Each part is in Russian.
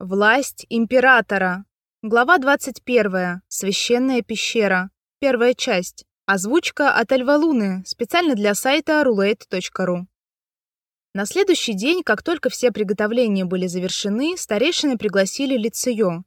Власть императора. Глава 21. Священная пещера. Первая часть. Озвучка от Альва Луны, специально для сайта roulette.ru. На следующий день, как только все приготовления были завершены, старейшины пригласили Лицеё.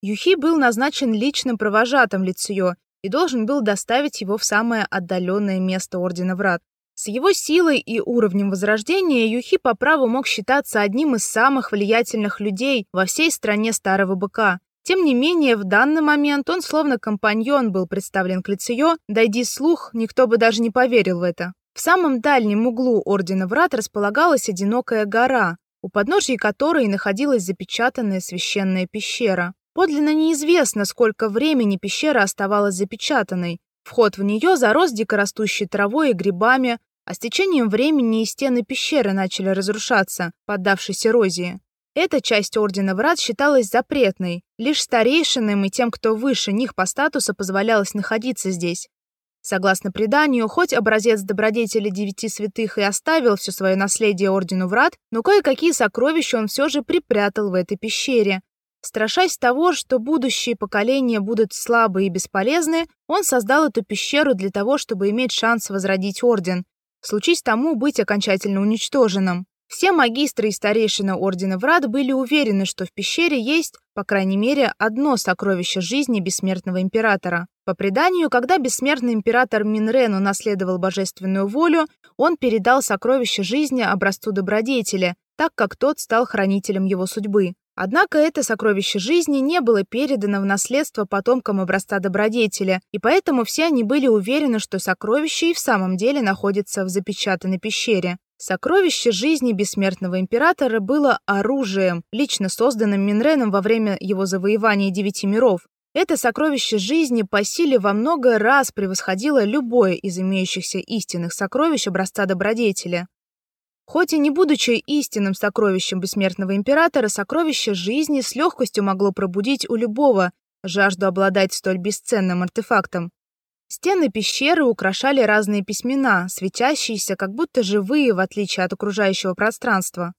Юхи был назначен личным провожатым Лицеё и должен был доставить его в самое отдаленное место Ордена Врат. С его силой и уровнем возрождения Юхи по праву мог считаться одним из самых влиятельных людей во всей стране Старого Быка. Тем не менее, в данный момент он словно компаньон был представлен к Лицеё, дойди слух, никто бы даже не поверил в это. В самом дальнем углу Ордена Врат располагалась одинокая гора, у подножия которой находилась запечатанная священная пещера. Подлинно неизвестно, сколько времени пещера оставалась запечатанной. Вход в нее зарос дикорастущей травой и грибами, а с течением времени и стены пещеры начали разрушаться, поддавшись эрозии. Эта часть Ордена Врат считалась запретной, лишь старейшинам и тем, кто выше них по статусу, позволялось находиться здесь. Согласно преданию, хоть образец добродетели девяти святых и оставил все свое наследие Ордену Врат, но кое-какие сокровища он все же припрятал в этой пещере. Страшась того, что будущие поколения будут слабы и бесполезны, он создал эту пещеру для того, чтобы иметь шанс возродить Орден, случись тому быть окончательно уничтоженным. Все магистры и старейшины ордена Врат были уверены, что в пещере есть, по крайней мере, одно сокровище жизни бессмертного императора. По преданию, когда бессмертный император Минрен унаследовал божественную волю, он передал сокровище жизни образцу добродетели, так как тот стал хранителем его судьбы. Однако это сокровище жизни не было передано в наследство потомкам образца добродетели, и поэтому все они были уверены, что сокровище и в самом деле находится в запечатанной пещере. Сокровище жизни бессмертного императора было оружием, лично созданным Минреном во время его завоевания девяти миров. Это сокровище жизни по силе во много раз превосходило любое из имеющихся истинных сокровищ образца добродетели. Хоть и не будучи истинным сокровищем бессмертного императора, сокровище жизни с легкостью могло пробудить у любого жажду обладать столь бесценным артефактом. Стены пещеры украшали разные письмена, светящиеся, как будто живые, в отличие от окружающего пространства.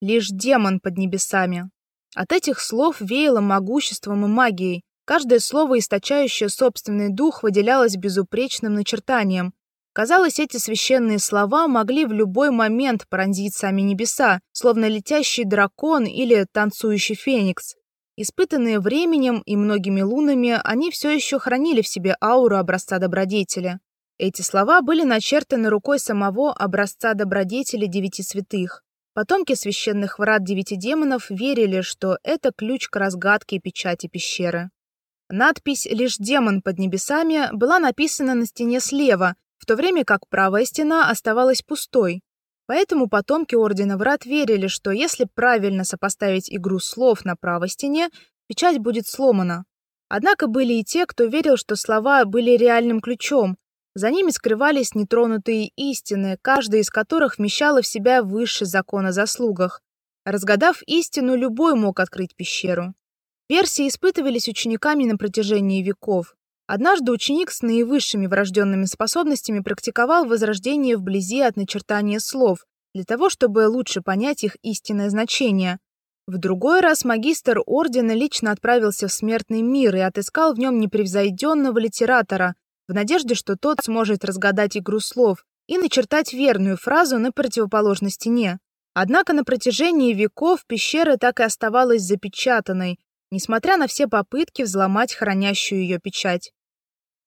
Лишь демон под небесами. От этих слов веяло могуществом и магией. Каждое слово, источающее собственный дух, выделялось безупречным начертанием, Казалось, эти священные слова могли в любой момент пронзить сами небеса, словно летящий дракон или танцующий феникс. Испытанные временем и многими лунами, они все еще хранили в себе ауру образца добродетели. Эти слова были начертаны рукой самого образца добродетели девяти святых. Потомки священных врат девяти демонов верили, что это ключ к разгадке печати пещеры. Надпись «Лишь демон под небесами» была написана на стене слева, в то время как правая стена оставалась пустой. Поэтому потомки Ордена Врат верили, что если правильно сопоставить игру слов на правой стене, печать будет сломана. Однако были и те, кто верил, что слова были реальным ключом. За ними скрывались нетронутые истины, каждая из которых вмещала в себя высший закон о заслугах. Разгадав истину, любой мог открыть пещеру. Версии испытывались учениками на протяжении веков. Однажды ученик с наивысшими врожденными способностями практиковал возрождение вблизи от начертания слов, для того, чтобы лучше понять их истинное значение. В другой раз магистр ордена лично отправился в смертный мир и отыскал в нем непревзойденного литератора, в надежде, что тот сможет разгадать игру слов и начертать верную фразу на противоположной стене. Однако на протяжении веков пещера так и оставалась запечатанной, несмотря на все попытки взломать хранящую ее печать.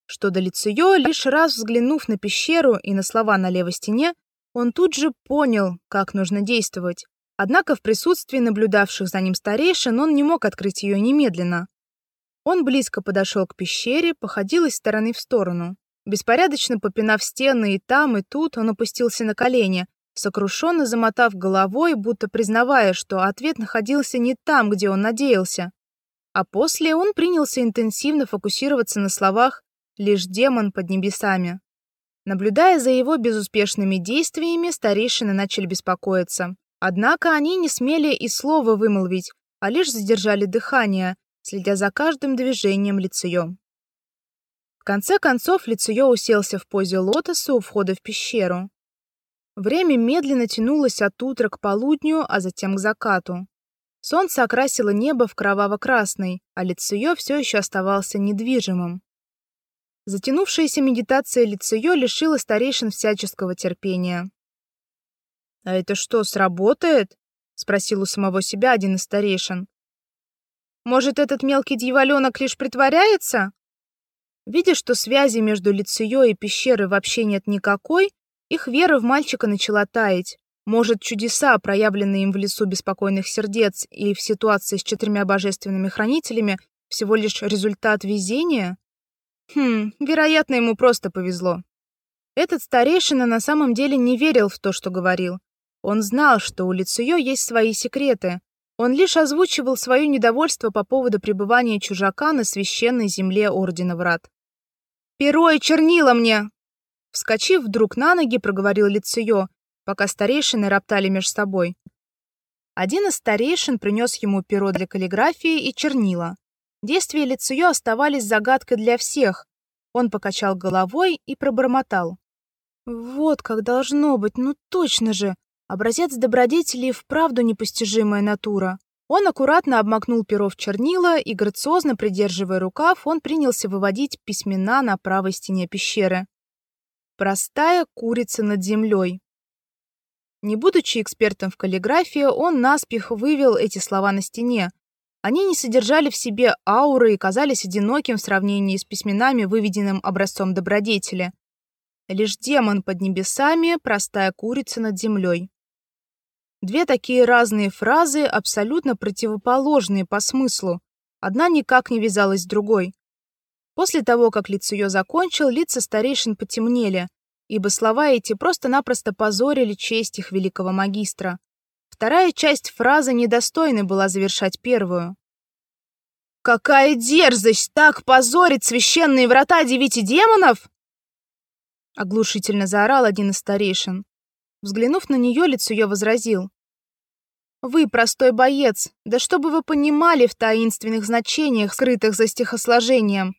Что до Лицеё, лишь раз взглянув на пещеру и на слова на левой стене, он тут же понял, как нужно действовать. Однако в присутствии наблюдавших за ним старейшин он не мог открыть ее немедленно. Он близко подошел к пещере, походил из стороны в сторону. Беспорядочно попинав стены и там, и тут, он опустился на колени, сокрушенно замотав головой, будто признавая, что ответ находился не там, где он надеялся. А после он принялся интенсивно фокусироваться на словах «лишь демон под небесами». Наблюдая за его безуспешными действиями, старейшины начали беспокоиться. Однако они не смели и слова вымолвить, а лишь задержали дыхание, следя за каждым движением Лицеё. В конце концов Лицеё уселся в позе лотоса у входа в пещеру. Время медленно тянулось от утра к полудню, а затем к закату. Солнце окрасило небо в кроваво-красный, а Лициё все еще оставался недвижимым. Затянувшаяся медитация Лициё лишила старейшин всяческого терпения. «А это что, сработает?» — спросил у самого себя один из старейшин. «Может, этот мелкий дьяволёнок лишь притворяется?» Видя, что связи между Лициё и пещерой вообще нет никакой, их вера в мальчика начала таять. Может, чудеса, проявленные им в лесу беспокойных сердец и в ситуации с четырьмя божественными хранителями, всего лишь результат везения? Хм, вероятно, ему просто повезло. Этот старейшина на самом деле не верил в то, что говорил. Он знал, что у Лицуё есть свои секреты. Он лишь озвучивал свое недовольство по поводу пребывания чужака на священной земле Ордена Врат. «Перо и чернила мне!» Вскочив вдруг на ноги, проговорил Лицуё, пока старейшины роптали между собой. Один из старейшин принес ему перо для каллиграфии и чернила. Действия Лицуё оставались загадкой для всех. Он покачал головой и пробормотал: "Вот как должно быть, ну точно же. Образец добродетели вправду непостижимая натура". Он аккуратно обмакнул перо в чернила и грациозно придерживая рукав, он принялся выводить письмена на правой стене пещеры. Простая курица над землей. Не будучи экспертом в каллиграфии, он наспех вывел эти слова на стене. Они не содержали в себе ауры и казались одиноким в сравнении с письменами, выведенным образцом добродетели. Лишь демон под небесами, простая курица над землей. Две такие разные фразы, абсолютно противоположные по смыслу. Одна никак не вязалась с другой. После того, как Лицуё закончил, лица старейшин потемнели, ибо слова эти просто-напросто позорили честь их великого магистра. Вторая часть фразы недостойна была завершать первую. Какая дерзость так позорить священные врата девяти демонов! оглушительно заорал один из старейшин. Взглянув на нее, лицо ее возразил: Вы простой боец, да чтобы вы понимали в таинственных значениях, скрытых за стихосложением.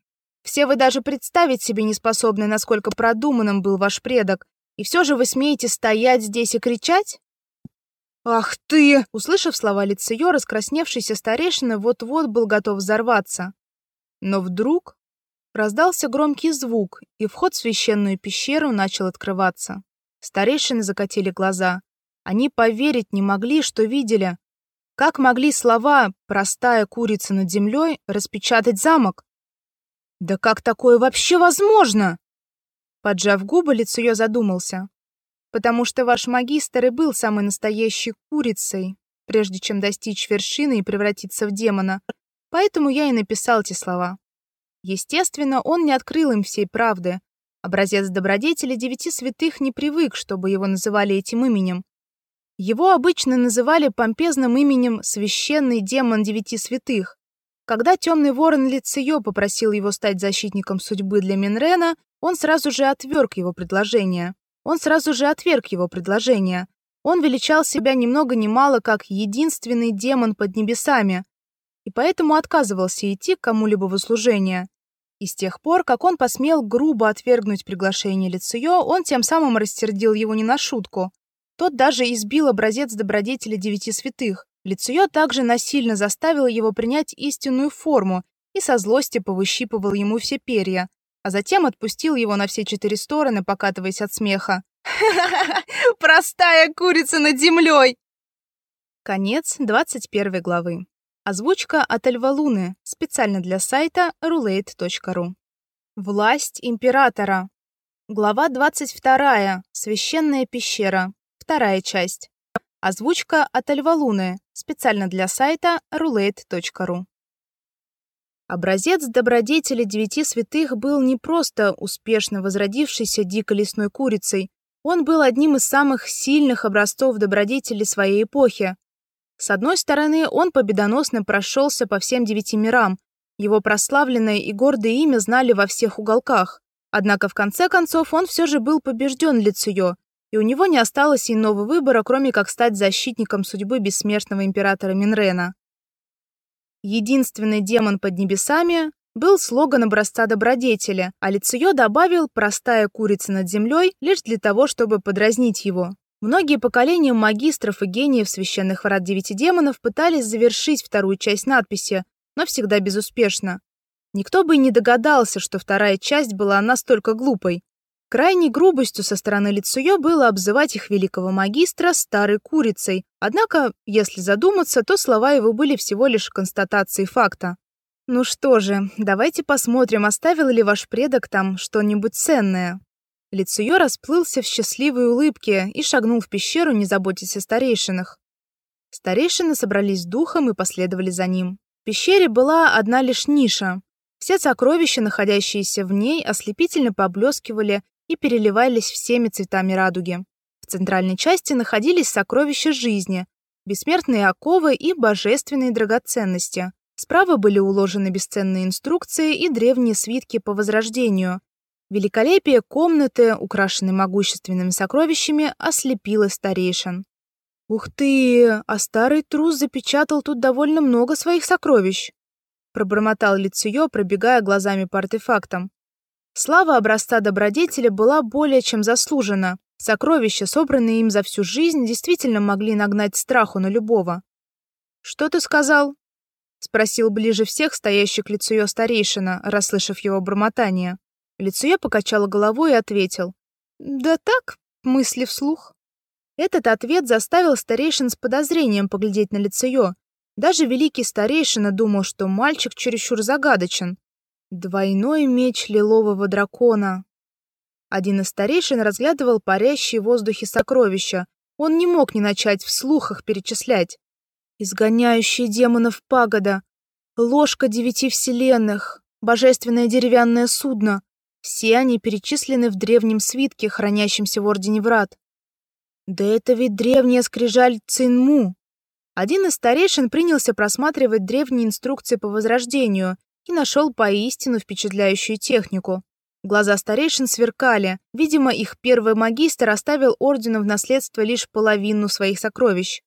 Все вы даже представить себе не способны, насколько продуманным был ваш предок, и все же вы смеете стоять здесь и кричать? Ах ты! Услышав слова Лицеё, раскрасневшийся старейшина вот-вот был готов взорваться. Но вдруг раздался громкий звук, и вход в священную пещеру начал открываться. Старейшины закатили глаза. Они поверить не могли, что видели. Как могли слова «простая курица над землей» распечатать замок? Да как такое вообще возможно? Поджав губы, лицо ее задумался. Потому что ваш магистр и был самой настоящей курицей, прежде чем достичь вершины и превратиться в демона. Поэтому я и написал эти слова. Естественно, он не открыл им всей правды. Образец добродетели девяти святых не привык, чтобы его называли этим именем. Его обычно называли помпезным именем Священный демон девяти святых. Когда темный ворон Лицеё попросил его стать защитником судьбы для Минрена, он сразу же отверг его предложение. Он сразу же отверг его предложение. Он величал себя ни много ни мало как единственный демон под небесами, и поэтому отказывался идти к кому-либо в услужение. И с тех пор, как он посмел грубо отвергнуть приглашение Лицеё, он тем самым рассердил его не на шутку. Тот даже избил образец добродетели девяти святых, Лицеё также насильно заставило его принять истинную форму и со злости повыщипывал ему все перья, а затем отпустил его на все четыре стороны, покатываясь от смеха. Простая курица над землей. Конец 21 главы. Озвучка от Эльва Луны, специально для сайта roulette.ru. Власть императора. Глава 22. Священная пещера. Вторая часть. Озвучка от Эльва Луны, специально для сайта roulette.ru. Образец добродетели девяти святых был не просто успешно возродившейся дикой лесной курицей, он был одним из самых сильных образцов добродетели своей эпохи. С одной стороны, он победоносно прошелся по всем девяти мирам. Его прославленное и гордое имя знали во всех уголках. Однако в конце концов он все же был побежден Лицеё, и у него не осталось иного выбора, кроме как стать защитником судьбы бессмертного императора Минрена. Единственный демон под небесами был слоган образца добродетели, а Лицеё добавил простая курица над землей лишь для того, чтобы подразнить его. Многие поколения магистров и гениев священных врат девяти демонов пытались завершить вторую часть надписи, но всегда безуспешно. Никто бы и не догадался, что вторая часть была настолько глупой. Крайней грубостью со стороны Лицуё было обзывать их великого магистра старой курицей. Однако, если задуматься, то слова его были всего лишь констатацией факта. Ну что же, давайте посмотрим, оставил ли ваш предок там что-нибудь ценное. Лицуё расплылся в счастливой улыбке и шагнул в пещеру, не заботясь о старейшинах. Старейшины собрались духом и последовали за ним. В пещере была одна лишь ниша. Все сокровища, находящиеся в ней, ослепительно поблескивали и переливались всеми цветами радуги. В центральной части находились сокровища жизни, бессмертные оковы и божественные драгоценности. Справа были уложены бесценные инструкции и древние свитки по возрождению. Великолепие комнаты, украшенной могущественными сокровищами, ослепило старейшин. Ух ты, а старый трус запечатал тут довольно много своих сокровищ, пробормотал Лицеё, пробегая глазами по артефактам. Слава образца добродетели была более чем заслужена. Сокровища, собранные им за всю жизнь, действительно могли нагнать страху на любого. Что ты сказал? спросил ближе всех стоящий к лицу ее старейшина, расслышав его бормотание. Лицуя покачала головой и ответил: "Да так, мысли вслух". Этот ответ заставил старейшин с подозрением поглядеть на Лицуё. Даже великий старейшина думал, что мальчик чересчур загадочен. Двойной меч лилового дракона. Один из старейшин разглядывал парящие в воздухе сокровища. Он не мог не начать вслух их перечислять. Изгоняющие демонов пагода, ложка девяти вселенных, божественное деревянное судно. Все они перечислены в древнем свитке, хранящемся в Ордене Врат. Да это ведь древняя скрижаль Цинму. Один из старейшин принялся просматривать древние инструкции по возрождению и нашел поистину впечатляющую технику. Глаза старейшин сверкали. Видимо, их первый магистр оставил ордену в наследство лишь половину своих сокровищ.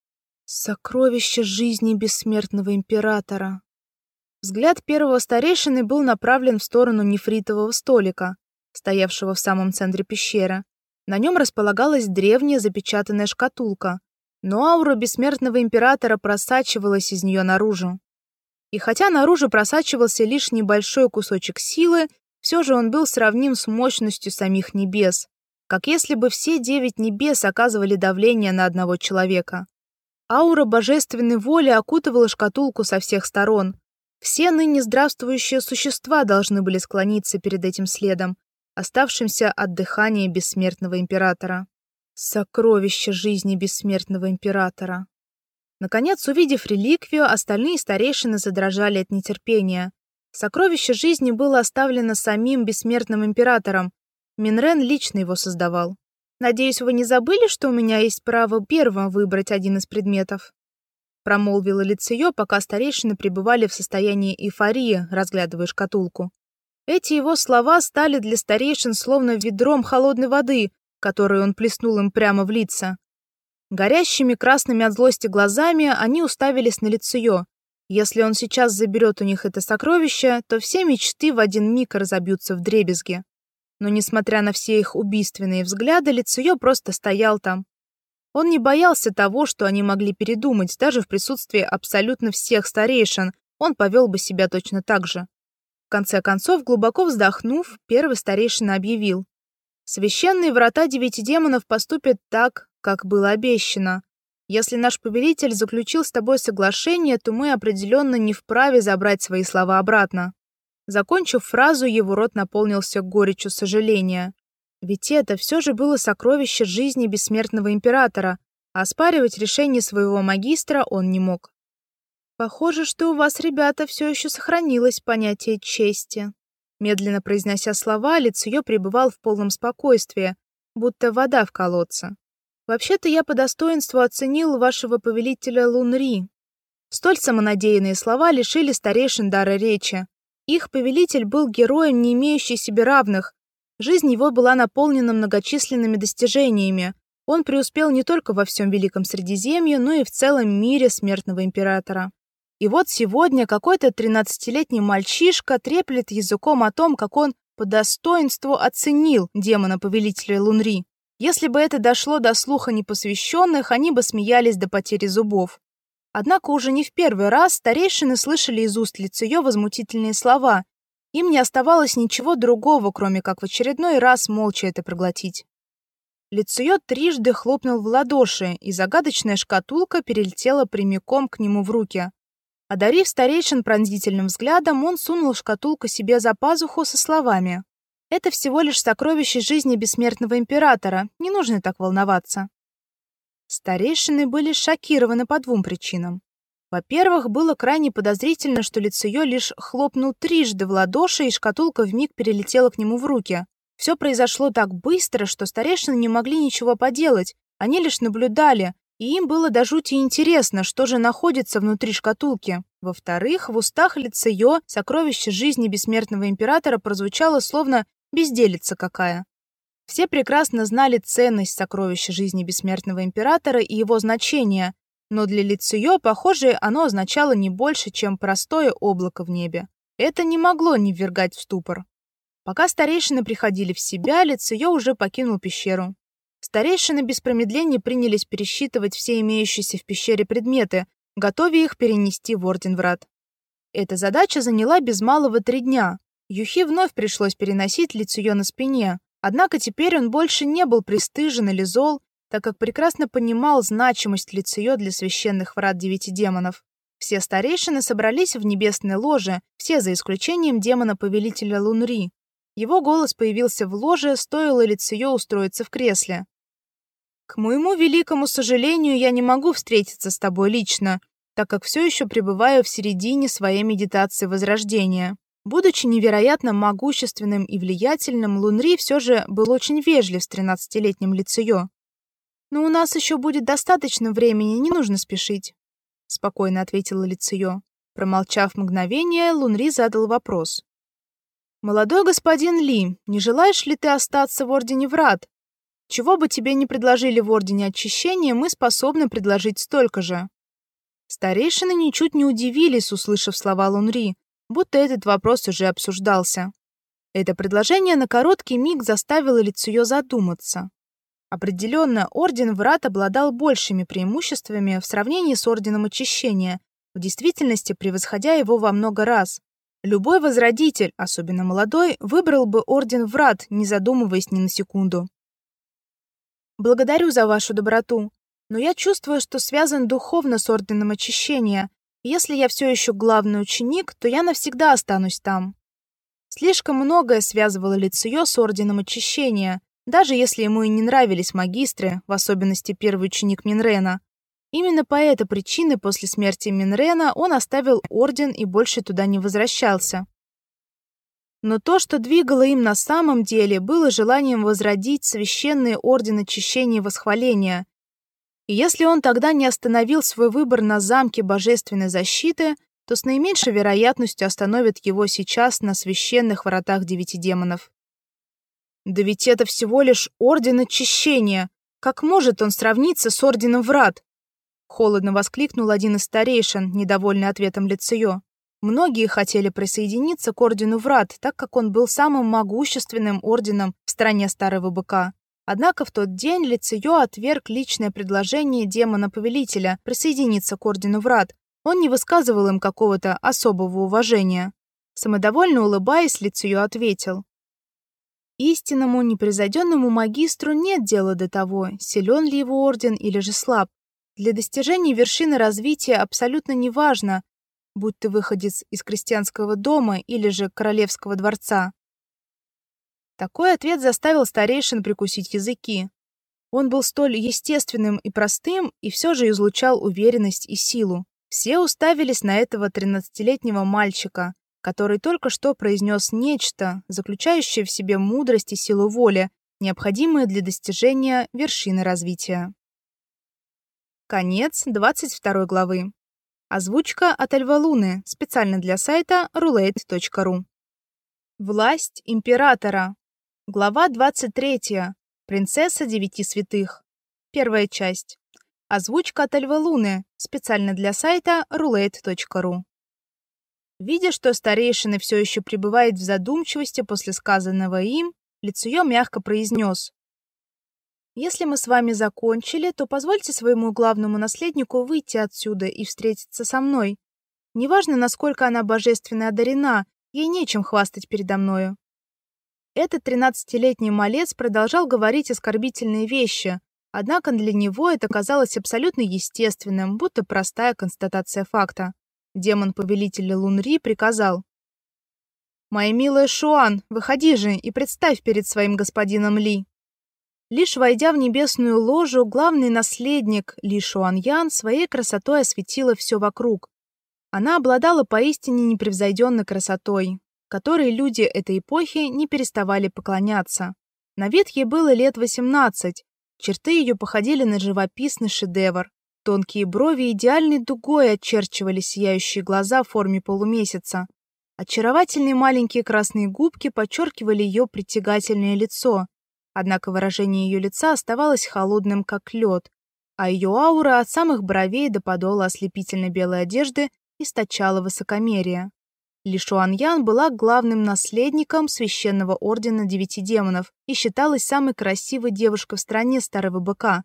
Сокровища жизни бессмертного императора. Взгляд первого старейшины был направлен в сторону нефритового столика, стоявшего в самом центре пещеры. На нем располагалась древняя запечатанная шкатулка, но аура бессмертного императора просачивалась из нее наружу. И хотя наружу просачивался лишь небольшой кусочек силы, все же он был сравним с мощностью самих небес, как если бы все девять небес оказывали давление на одного человека. Аура божественной воли окутывала шкатулку со всех сторон. Все ныне здравствующие существа должны были склониться перед этим следом, оставшимся от дыхания бессмертного императора. Сокровище жизни бессмертного императора. Наконец, увидев реликвию, остальные старейшины задрожали от нетерпения. Сокровище жизни было оставлено самим бессмертным императором. Минрен лично его создавал. Надеюсь, вы не забыли, что у меня есть право первым выбрать один из предметов, промолвила Лицеё, пока старейшины пребывали в состоянии эйфории, разглядывая шкатулку. Эти его слова стали для старейшин словно ведром холодной воды, которую он плеснул им прямо в лица. Горящими красными от злости глазами они уставились на лицо Если он сейчас заберет у них это сокровище, то все мечты в один миг разобьются вдребезги. Но несмотря на все их убийственные взгляды, лицо просто стоял там. Он не боялся того, что они могли передумать, даже в присутствии абсолютно всех старейшин. Он повел бы себя точно так же. В конце концов, глубоко вздохнув, первый старейшина объявил: Священные врата девяти демонов поступят так, как было обещано. Если наш повелитель заключил с тобой соглашение, то мы определенно не вправе забрать свои слова обратно. Закончив фразу, его рот наполнился горечью сожаления. Ведь это все же было сокровище жизни бессмертного императора, а оспаривать решение своего магистра он не мог. Похоже, что у вас, ребята, все еще сохранилось понятие чести. Медленно произнося слова, лицо ее пребывал в полном спокойствии, будто вода в колодце. Вообще-то я по достоинству оценил вашего повелителя Лунри. Столь самонадеянные слова лишили старейшин дара речи. Их повелитель был героем, не имеющим себе равных. Жизнь его была наполнена многочисленными достижениями. Он преуспел не только во всем Великом Средиземье, но и в целом мире смертного императора. И вот сегодня какой-то тринадцатилетний мальчишка треплет языком о том, как он по достоинству оценил демона-повелителя Лунри. Если бы это дошло до слуха непосвященных, они бы смеялись до потери зубов. Однако уже не в первый раз старейшины слышали из уст Лицеё возмутительные слова. Им не оставалось ничего другого, кроме как в очередной раз молча это проглотить. Лицеё трижды хлопнул в ладоши, и загадочная шкатулка перелетела прямиком к нему в руки. Одарив старейшин пронзительным взглядом, он сунул шкатулку себе за пазуху со словами: это всего лишь сокровище жизни бессмертного императора. Не нужно так волноваться. Старейшины были шокированы по двум причинам. Во-первых, было крайне подозрительно, что Лицеё лишь хлопнул трижды в ладоши, и шкатулка вмиг перелетела к нему в руки. Все произошло так быстро, что старейшины не могли ничего поделать. Они лишь наблюдали, и им было до жути интересно, что же находится внутри шкатулки. Во-вторых, в устах Лицеё сокровище жизни бессмертного императора прозвучало словно безделица какая. Все прекрасно знали ценность сокровища жизни бессмертного императора и его значение, но для Лициё, похоже, оно означало не больше, чем простое облако в небе. Это не могло не ввергать в ступор. Пока старейшины приходили в себя, Лициё уже покинул пещеру. Старейшины без промедления принялись пересчитывать все имеющиеся в пещере предметы, готовя их перенести в Орден Врат. Эта задача заняла без малого три дня, Юхи вновь пришлось переносить лицеё на спине, однако теперь он больше не был пристыжен или зол, так как прекрасно понимал значимость лицеё для священных врат девяти демонов. Все старейшины собрались в небесной ложе, все за исключением демона-повелителя Лунри. Его голос появился в ложе, стоило лицеё устроиться в кресле. К моему великому сожалению, я не могу встретиться с тобой лично, так как все еще пребываю в середине своей медитации возрождения. Будучи невероятно могущественным и влиятельным, Лунри все же был очень вежлив с тринадцатилетним лицеё. Но у нас еще будет достаточно времени, не нужно спешить, спокойно ответила лицеё. Промолчав мгновение, Лунри задал вопрос. Молодой господин Ли, не желаешь ли ты остаться в ордене Врат? Чего бы тебе не предложили в ордене Очищения, мы способны предложить столько же. Старейшины ничуть не удивились, услышав слова Лунри, будто этот вопрос уже обсуждался. Это предложение на короткий миг заставило Лицуё задуматься. Определенно, орден Врат обладал большими преимуществами в сравнении с орденом Очищения, в действительности превосходя его во много раз. Любой возродитель, особенно молодой, выбрал бы орден Врат, не задумываясь ни на секунду. Благодарю за вашу доброту, но я чувствую, что связан духовно с орденом Очищения если я все еще главный ученик, то я навсегда останусь там. Слишком многое связывало Лициё с орденом очищения, даже если ему и не нравились магистры, в особенности первый ученик Минрена. Именно по этой причине после смерти Минрена он оставил орден и больше туда не возвращался. Но то, что двигало им на самом деле, было желанием возродить священный орден очищения и восхваления, и если он тогда не остановил свой выбор на замке божественной защиты, то с наименьшей вероятностью остановит его сейчас на священных вратах девяти демонов. Да ведь это всего лишь орден очищения. Как может он сравниться с орденом врат? Холодно воскликнул один из старейшин, недовольный ответом Лицеё. Многие хотели присоединиться к ордену врат, так как он был самым могущественным орденом в стране Старого Быка. Однако в тот день Лицеё отверг личное предложение демона-повелителя присоединиться к Ордену Врат. Он не высказывал им какого-то особого уважения. Самодовольно улыбаясь, Лицеё ответил. Истинному непревзойденному магистру нет дела до того, силен ли его орден или же слаб. Для достижения вершины развития абсолютно неважно, будь ты выходец из крестьянского дома или же королевского дворца. Такой ответ заставил старейшин прикусить языки. Он был столь естественным и простым, и все же излучал уверенность и силу. Все уставились на этого тринадцатилетнего мальчика, который только что произнес нечто, заключающее в себе мудрость и силу воли, необходимые для достижения вершины развития. Конец 22 главы. Озвучка от Альва Луны, специально для сайта roulette.ru. Власть императора. Глава 23. Принцесса девяти святых. Первая часть. Озвучка от Альва Луны, специально для сайта roulette.ru. Видя, что старейшина все еще пребывает в задумчивости после сказанного им, Лицуё мягко произнес: Если мы с вами закончили, то позвольте своему главному наследнику выйти отсюда и встретиться со мной. Неважно, насколько она божественно одарена, ей нечем хвастать передо мною. Этот тринадцатилетний малец продолжал говорить оскорбительные вещи, однако для него это казалось абсолютно естественным, будто простая констатация факта. Демон-повелитель Лунри приказал: "Моя милая Шуан, выходи же и представь перед своим господином Ли". Лишь войдя в небесную ложу, главный наследник Ли Шуаньян своей красотой осветила все вокруг. Она обладала поистине непревзойденной красотой, которой люди этой эпохи не переставали поклоняться. На вид ей было лет 18. Черты ее походили на живописный шедевр. Тонкие брови идеальной дугой очерчивали сияющие глаза в форме полумесяца. Очаровательные маленькие красные губки подчеркивали ее притягательное лицо. Однако выражение ее лица оставалось холодным, как лед, а ее аура от самых бровей до подола ослепительно белой одежды источала высокомерие. Ли Шуаньян была главным наследником священного ордена девяти демонов и считалась самой красивой девушкой в стране Старого Быка.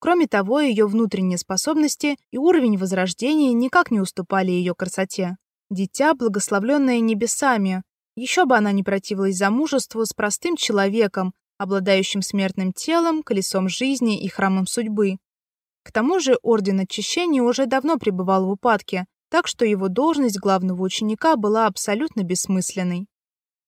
Кроме того, ее внутренние способности и уровень возрождения никак не уступали ее красоте. Дитя, благословленное небесами. Еще бы она не противилась замужеству с простым человеком, обладающим смертным телом, колесом жизни и храмом судьбы. К тому же орден очищения уже давно пребывал в упадке, так что его должность главного ученика была абсолютно бессмысленной.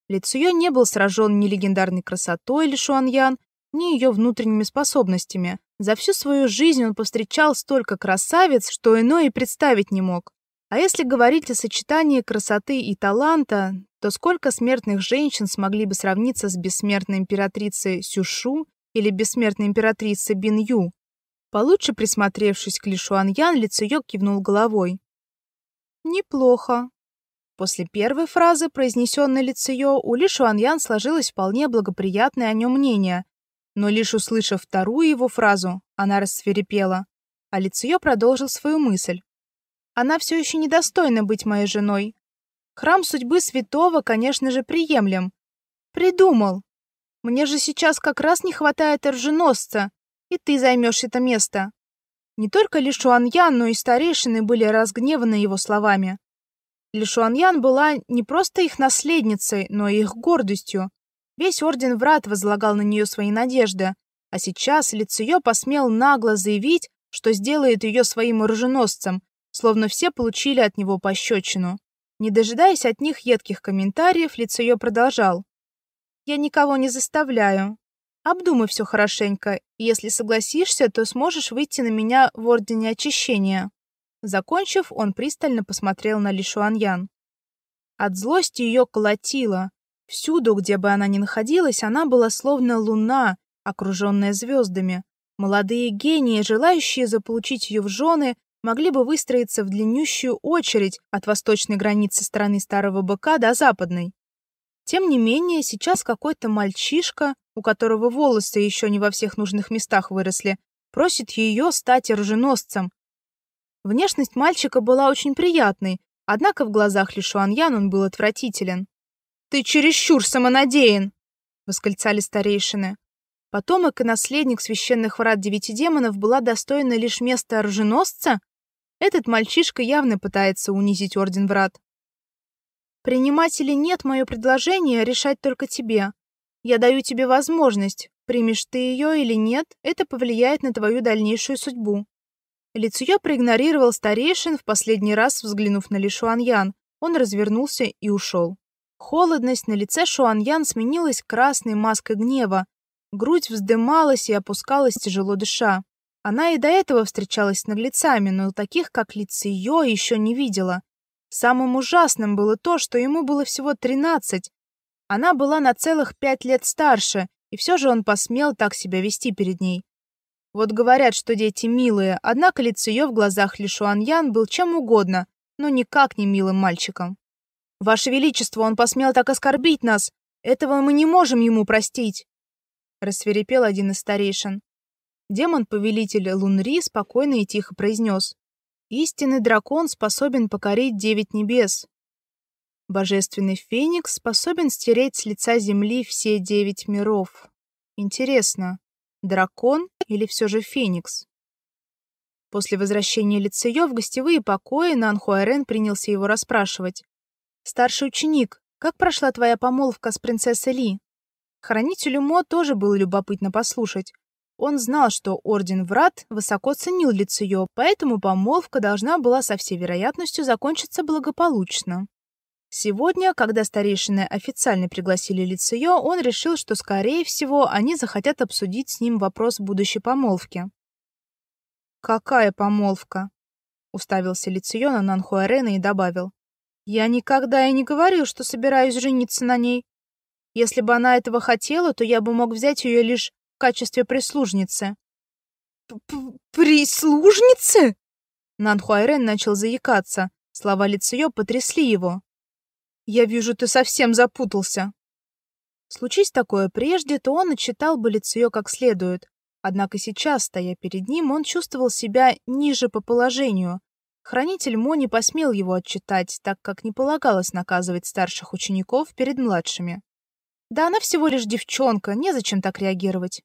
Лицуё не был сражен ни легендарной красотой Ли Шуаньян, ни ее внутренними способностями. За всю свою жизнь он повстречал столько красавиц, что иное и представить не мог. А если говорить о сочетании красоты и таланта, то сколько смертных женщин смогли бы сравниться с бессмертной императрицей Сюшу или бессмертной императрицей Бин Ю? Получше присмотревшись к Ли Шуаньян, Лицуё кивнул головой. Неплохо. После первой фразы, произнесенной Лицеё, у Ли Шуаньян сложилось вполне благоприятное о нем мнение, но лишь услышав вторую его фразу, она рассверепела, а Лицеё продолжил свою мысль. Она все еще недостойна быть моей женой. Храм судьбы святого, конечно же, приемлем. Придумал. Мне же сейчас как раз не хватает оруженосца, и ты займешь это место. Не только Ли Шуаньян, но и старейшины были разгневаны его словами. Ли Шуаньян была не просто их наследницей, но и их гордостью. Весь орден врат возлагал на нее свои надежды, а сейчас Лицеё посмел нагло заявить, что сделает ее своим оруженосцем, словно все получили от него пощечину. Не дожидаясь от них едких комментариев, Лицеё продолжал: "Я никого не заставляю. Обдумай все хорошенько. Если согласишься, то сможешь выйти на меня в ордене очищения. Закончив, он пристально посмотрел на Ли Шуаньян. От злости ее колотило. Всюду, где бы она ни находилась, она была словно луна, окруженная звездами. Молодые гении, желающие заполучить ее в жены, могли бы выстроиться в длиннющую очередь от восточной границы страны Старого Быка до западной. Тем не менее, сейчас какой-то мальчишка у которого волосы еще не во всех нужных местах выросли, просит ее стать оруженосцем. Внешность мальчика была очень приятной, однако в глазах Ли Шуаньян он был отвратителен. «Ты чересчур самонадеян!» — восклицали старейшины. Потомок и наследник священных врат девяти демонов была достойна лишь места оруженосца? Этот мальчишка явно пытается унизить Орден Врат. «Принимать или нет мое предложение решать только тебе. Я даю тебе возможность, примешь ты ее или нет, это повлияет на твою дальнейшую судьбу. Лицуя проигнорировал старейшин, в последний раз взглянув на Ли Шуаньян. Он развернулся и ушел. Холодность на лице Шуаньян сменилась красной маской гнева. Грудь вздымалась и опускалась, тяжело дыша. Она и до этого встречалась с наглецами, но таких, как Лициё, еще не видела. Самым ужасным было то, что ему было всего тринадцать, она была на целых пять лет старше, и все же он посмел так себя вести перед ней. Вот говорят, что дети милые, однако лицо ее в глазах Ли Шуаньян был чем угодно, но никак не милым мальчиком. Ваше величество, он посмел так оскорбить нас. Этого мы не можем ему простить, рассверепел один из старейшин. Демон-повелитель Лунри спокойно и тихо произнес: Истинный дракон способен покорить девять небес. Божественный феникс способен стереть с лица земли все девять миров. Интересно, Дракон или все же Феникс? После возвращения Лицеё в гостевые покои Нанхуайрен принялся его расспрашивать. «Старший ученик, как прошла твоя помолвка с принцессой Ли?» Хранителю Мо тоже было любопытно послушать. Он знал, что Орден Врат высоко ценил Лицеё, поэтому помолвка должна была со всей вероятностью закончиться благополучно. Сегодня, когда старейшины официально пригласили Лицеё, он решил, что, скорее всего, они захотят обсудить с ним вопрос будущей помолвки. Какая помолвка? Уставился Лициё на Нанхуарена и добавил: Я никогда и не говорил, что собираюсь жениться на ней. Если бы она этого хотела, то я бы мог взять ее лишь в качестве прислужницы. Прислужницы? Нанхуайрен начал заикаться. Слова Лициё потрясли его. Я вижу, ты совсем запутался. Случись такое прежде, то он отчитал бы Лициё как следует, Однако сейчас, стоя перед ним, он чувствовал себя ниже по положению. Хранитель Мо не посмел его отчитать, так как не полагалось наказывать старших учеников перед младшими. Да она всего лишь девчонка, незачем так реагировать.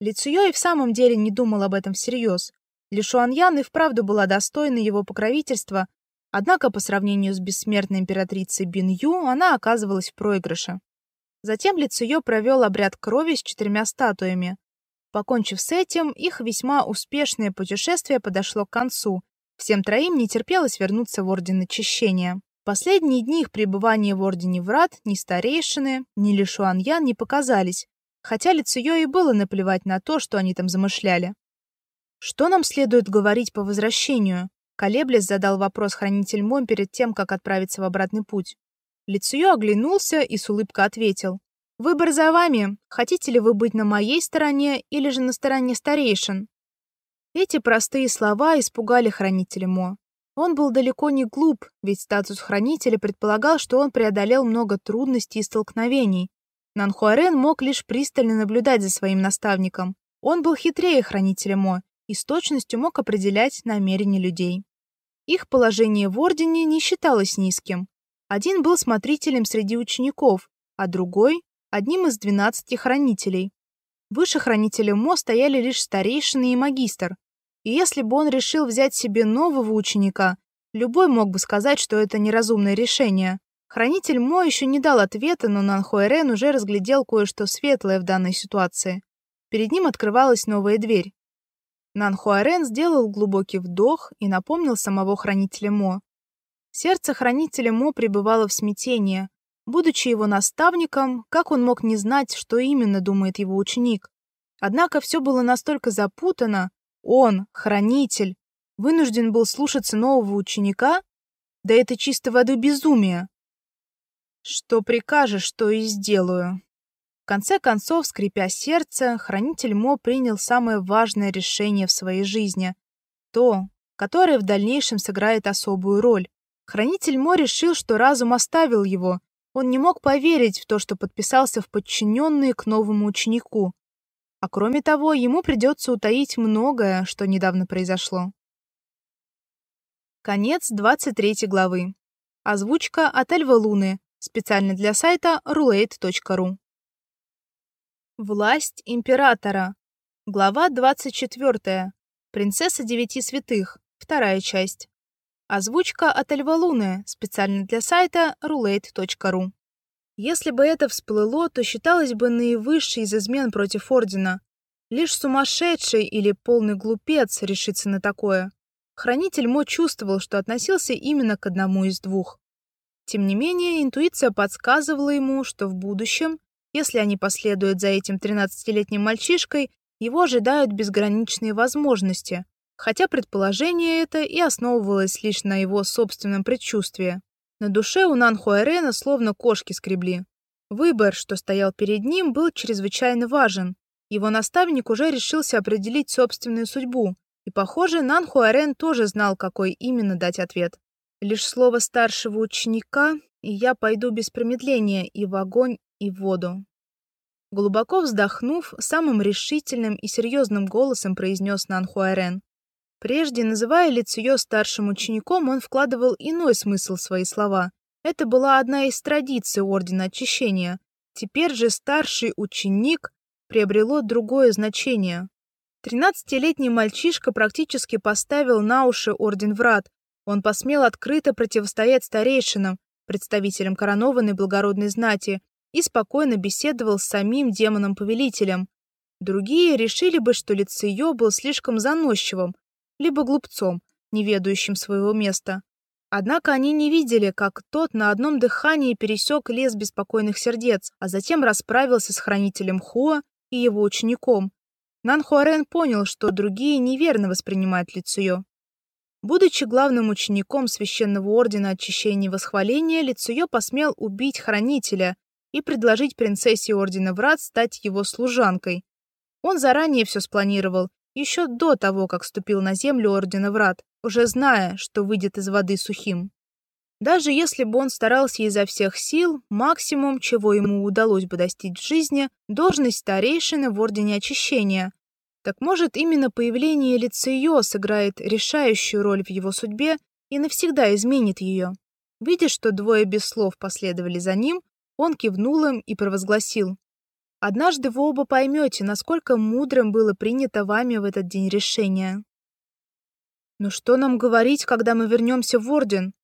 Ли Цюё и в самом деле не думал об этом всерьез. Ли Шуаньян и вправду была достойна его покровительства, однако по сравнению с бессмертной императрицей Бин Ю она оказывалась в проигрыше. Затем Ли Цюё провел обряд крови с четырьмя статуями, Покончив с этим, их весьма успешное путешествие подошло к концу. Всем троим не терпелось вернуться в Орден Очищения. Последние дни их пребывания в Ордене Врат ни старейшины, ни Лишуаньян не показались, хотя Лицуё и было наплевать на то, что они там замышляли. «Что нам следует говорить по возвращению?» Колеблясь задал вопрос хранитель Мом перед тем, как отправиться в обратный путь. Лицуё оглянулся и с улыбкой ответил. Выбор за вами. Хотите ли вы быть на моей стороне или же на стороне старейшин? Эти простые слова испугали хранителя Мо. Он был далеко не глуп, ведь статус хранителя предполагал, что он преодолел много трудностей и столкновений. Нанхуарен мог лишь пристально наблюдать за своим наставником. Он был хитрее хранителя Мо и с точностью мог определять намерения людей. Их положение в ордене не считалось низким. Один был смотрителем среди учеников, а другой одним из двенадцати хранителей. Выше хранителя Мо стояли лишь старейшины и магистр. И если бы он решил взять себе нового ученика, любой мог бы сказать, что это неразумное решение. Хранитель Мо еще не дал ответа, но Нанхуэрен уже разглядел кое-что светлое в данной ситуации. Перед ним открывалась новая дверь. Нанхуарен сделал глубокий вдох и напомнил самого хранителя Мо. Сердце хранителя Мо пребывало в смятении. Будучи его наставником, как он мог не знать, что именно думает его ученик? Однако все было настолько запутано. Он, хранитель, вынужден был слушаться нового ученика? Да это чисто воды безумие. Что прикажешь, что и сделаю. В конце концов, скрипя сердце, хранитель Мо принял самое важное решение в своей жизни, то, которое в дальнейшем сыграет особую роль. Хранитель Мо решил, что разум оставил его, он не мог поверить в то, что подписался в подчиненные к новому ученику. А кроме того, ему придется утаить многое, что недавно произошло. Конец 23 главы. Озвучка от Эльва Луны, специально для сайта roulette.ru. Власть императора. Глава 24. Принцесса девяти святых. Вторая часть. Озвучка от Эльва Луны, специально для сайта roulette.ru. Если бы это всплыло, то считалось бы наивысшей из измен против ордена. Лишь сумасшедший или полный глупец решится на такое. Хранитель Мо чувствовал, что относился именно к одному из двух. Тем не менее, интуиция подсказывала ему, что в будущем, если они последуют за этим тринадцатилетним мальчишкой, его ожидают безграничные возможности, хотя предположение это и основывалось лишь на его собственном предчувствии. На душе у Нанхуэрена словно кошки скребли. Выбор, что стоял перед ним, был чрезвычайно важен. Его наставник уже решился определить собственную судьбу, и, похоже, Нанхуэрен тоже знал, какой именно дать ответ. Лишь слово старшего ученика, и я пойду без промедления и в огонь, и в воду. Глубоко вздохнув, самым решительным и серьезным голосом произнес Нанхуэрен: Прежде, называя Лицуё старшим учеником, он вкладывал иной смысл в свои слова. Это была одна из традиций Ордена Очищения. Теперь же старший ученик приобрело другое значение. Тринадцатилетний мальчишка практически поставил на уши орден врат. Он посмел открыто противостоять старейшинам, представителям коронованной благородной знати, и спокойно беседовал с самим демоном-повелителем. Другие решили бы, что Лицеё был слишком заносчивым, либо глупцом, не ведающим своего места. Однако они не видели, как тот на одном дыхании пересек лес беспокойных сердец, а затем расправился с хранителем Хуа и его учеником. Нанхуарен понял, что другие неверно воспринимают Лицуё. Будучи главным учеником священного ордена очищения и восхваления, Лицуё посмел убить хранителя и предложить принцессе ордена врат стать его служанкой. Он заранее все спланировал, еще до того, как ступил на землю ордена врат уже зная, что выйдет из воды сухим. Даже если бы он старался изо всех сил, максимум, чего ему удалось бы достичь в жизни, должность старейшины в Ордене Очищения. Так может, именно появление Лицеё сыграет решающую роль в его судьбе и навсегда изменит ее. Видя, что двое без слов последовали за ним, он кивнул им и провозгласил. «Однажды вы оба поймете, насколько мудрым было принято вами в этот день решение. Но что нам говорить, когда мы вернемся в орден?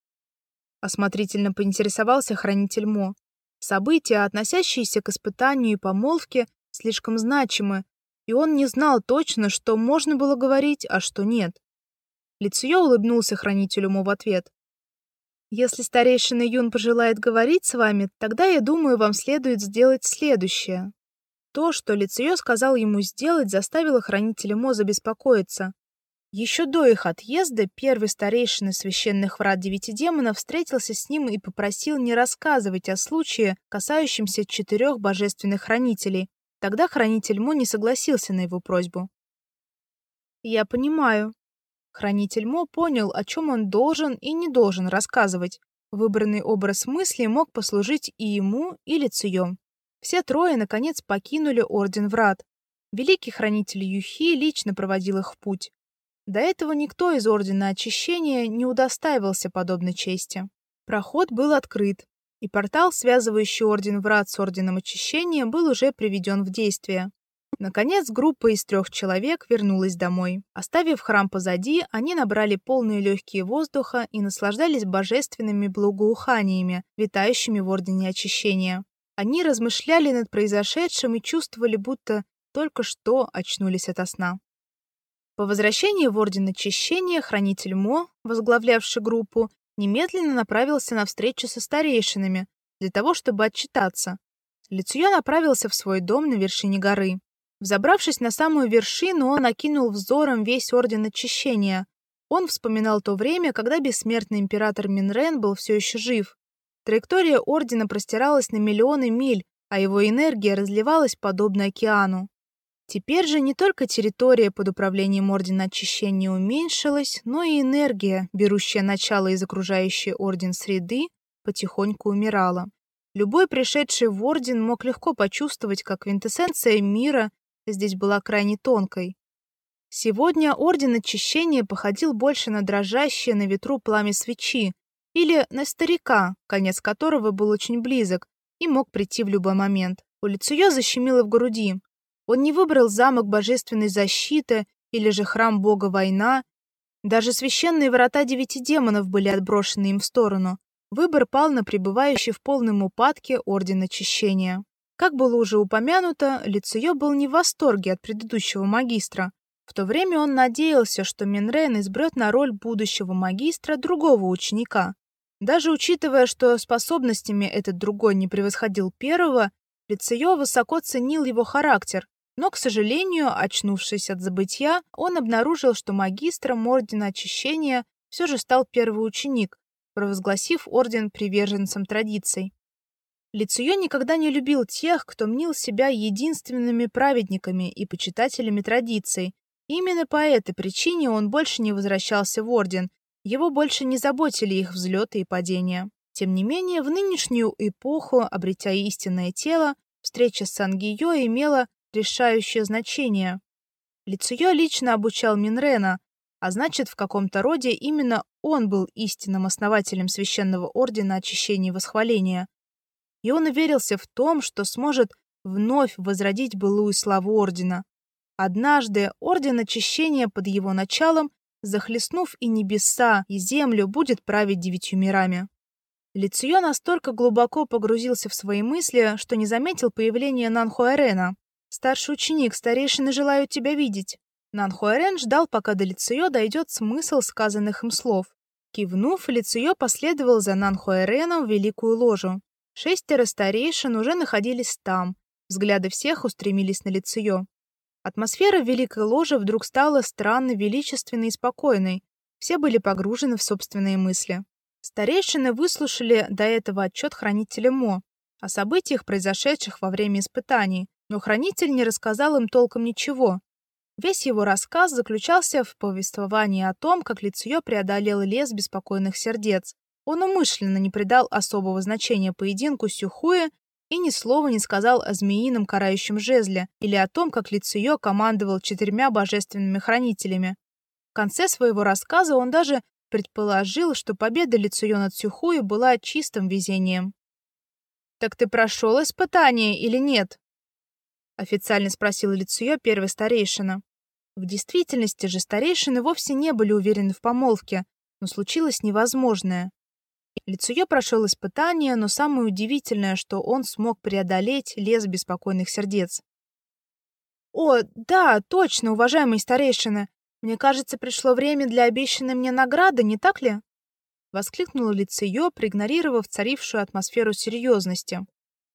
Осмотрительно поинтересовался хранитель Мо. События, относящиеся к испытанию и помолвке, слишком значимы, и он не знал точно, что можно было говорить, а что нет. Лицуё улыбнулся хранителю Мо в ответ. Если старейшина Юн пожелает говорить с вами, тогда я думаю, вам следует сделать следующее. То, что Лицуё сказал ему сделать, заставило хранителя Мо забеспокоиться. Еще до их отъезда первый старейшина священных врат девяти демонов встретился с ним и попросил не рассказывать о случае, касающемся четырех божественных хранителей. Тогда хранитель Мо не согласился на его просьбу. Я понимаю. Хранитель Мо понял, о чем он должен и не должен рассказывать. Выбранный образ мысли мог послужить и ему, и Лицуё. Все трое наконец покинули орден врат. Великий хранитель Юхи лично проводил их в путь. До этого никто из Ордена Очищения не удостаивался подобной чести. Проход был открыт, и портал, связывающий Орден Врат с Орденом Очищения, был уже приведен в действие. Наконец, группа из трех человек вернулась домой. Оставив храм позади, они набрали полные легкие воздуха и наслаждались божественными благоуханиями, витающими в Ордене Очищения. Они размышляли над произошедшим и чувствовали, будто только что очнулись ото сна. По возвращении в Орден Очищения хранитель Мо, возглавлявший группу, немедленно направился на встречу со старейшинами для того, чтобы отчитаться. Лицуя направился в свой дом на вершине горы. Взобравшись на самую вершину, он окинул взором весь Орден Очищения. Он вспоминал то время, когда бессмертный император Минрен был все еще жив. Траектория Ордена простиралась на миллионы миль, а его энергия разливалась подобно океану. Теперь же не только территория под управлением Ордена Очищения уменьшилась, но и энергия, берущая начало из окружающей Орден среды, потихоньку умирала. Любой пришедший в Орден мог легко почувствовать, как квинтэссенция мира здесь была крайне тонкой. Сегодня Орден Очищения походил больше на дрожащее на ветру пламя свечи или на старика, конец которого был очень близок и мог прийти в любой момент. У Лицуя защемило в груди, он не выбрал замок божественной защиты или же храм бога война. Даже священные врата девяти демонов были отброшены им в сторону. Выбор пал на пребывающий в полном упадке орден очищения. Как было уже упомянуто, Лицеё был не в восторге от предыдущего магистра. В то время он надеялся, что Минрен избрет на роль будущего магистра другого ученика. Даже учитывая, что способностями этот другой не превосходил первого, Лицеё высоко ценил его характер но, к сожалению, очнувшись от забытья, он обнаружил, что магистром Ордена Очищения все же стал первый ученик, провозгласив орден приверженцем традиций. Лицуё никогда не любил тех, кто мнил себя единственными праведниками и почитателями традиций. именно по этой причине он больше не возвращался в орден, его больше не заботили их взлеты и падения. Тем не менее, в нынешнюю эпоху, обретя истинное тело, встреча с Сангиё имела решающее значение. Лицуё лично обучал Минрена, а значит, в каком-то роде именно он был истинным основателем священного ордена очищения и восхваления. И он уверился в том, что сможет вновь возродить былую славу ордена. Однажды орден очищения под его началом, захлестнув и небеса, и землю, будет править девятью мирами. Лицио настолько глубоко погрузился в свои мысли, что не заметил появления Нанхуэрена. Старший ученик, старейшины желают тебя видеть. Нанхуэрен ждал, пока до Лицио дойдет смысл сказанных им слов. Кивнув, Лицио последовал за Нанхуэреном в великую ложу. Шестеро старейшин уже находились там. Взгляды всех устремились на Лицио. Атмосфера великой ложе вдруг стала странно величественной и спокойной. Все были погружены в собственные мысли. Старейшины выслушали до этого отчет хранителя Мо о событиях, произошедших во время испытаний, но хранитель не рассказал им толком ничего. Весь его рассказ заключался в повествовании о том, как Лицио преодолел лес беспокойных сердец. Он умышленно не придал особого значения поединку с Сюхуэ и ни слова не сказал о змеином карающем жезле или о том, как Лицио командовал четырьмя божественными хранителями. В конце своего рассказа он даже предположил, что победа Лицио над Сюхуэ была чистым везением. «Так ты прошел испытание или нет?» официально спросил Лицио первый старейшина. В действительности же старейшины вовсе не были уверены в помолвке, но случилось невозможное. Лицуё прошел испытание, но самое удивительное, что он смог преодолеть лес беспокойных сердец. О, да, точно, уважаемые старейшины. Мне кажется, пришло время для обещанной мне награды, не так ли? воскликнула Лицеё, проигнорировав царившую атмосферу серьезности.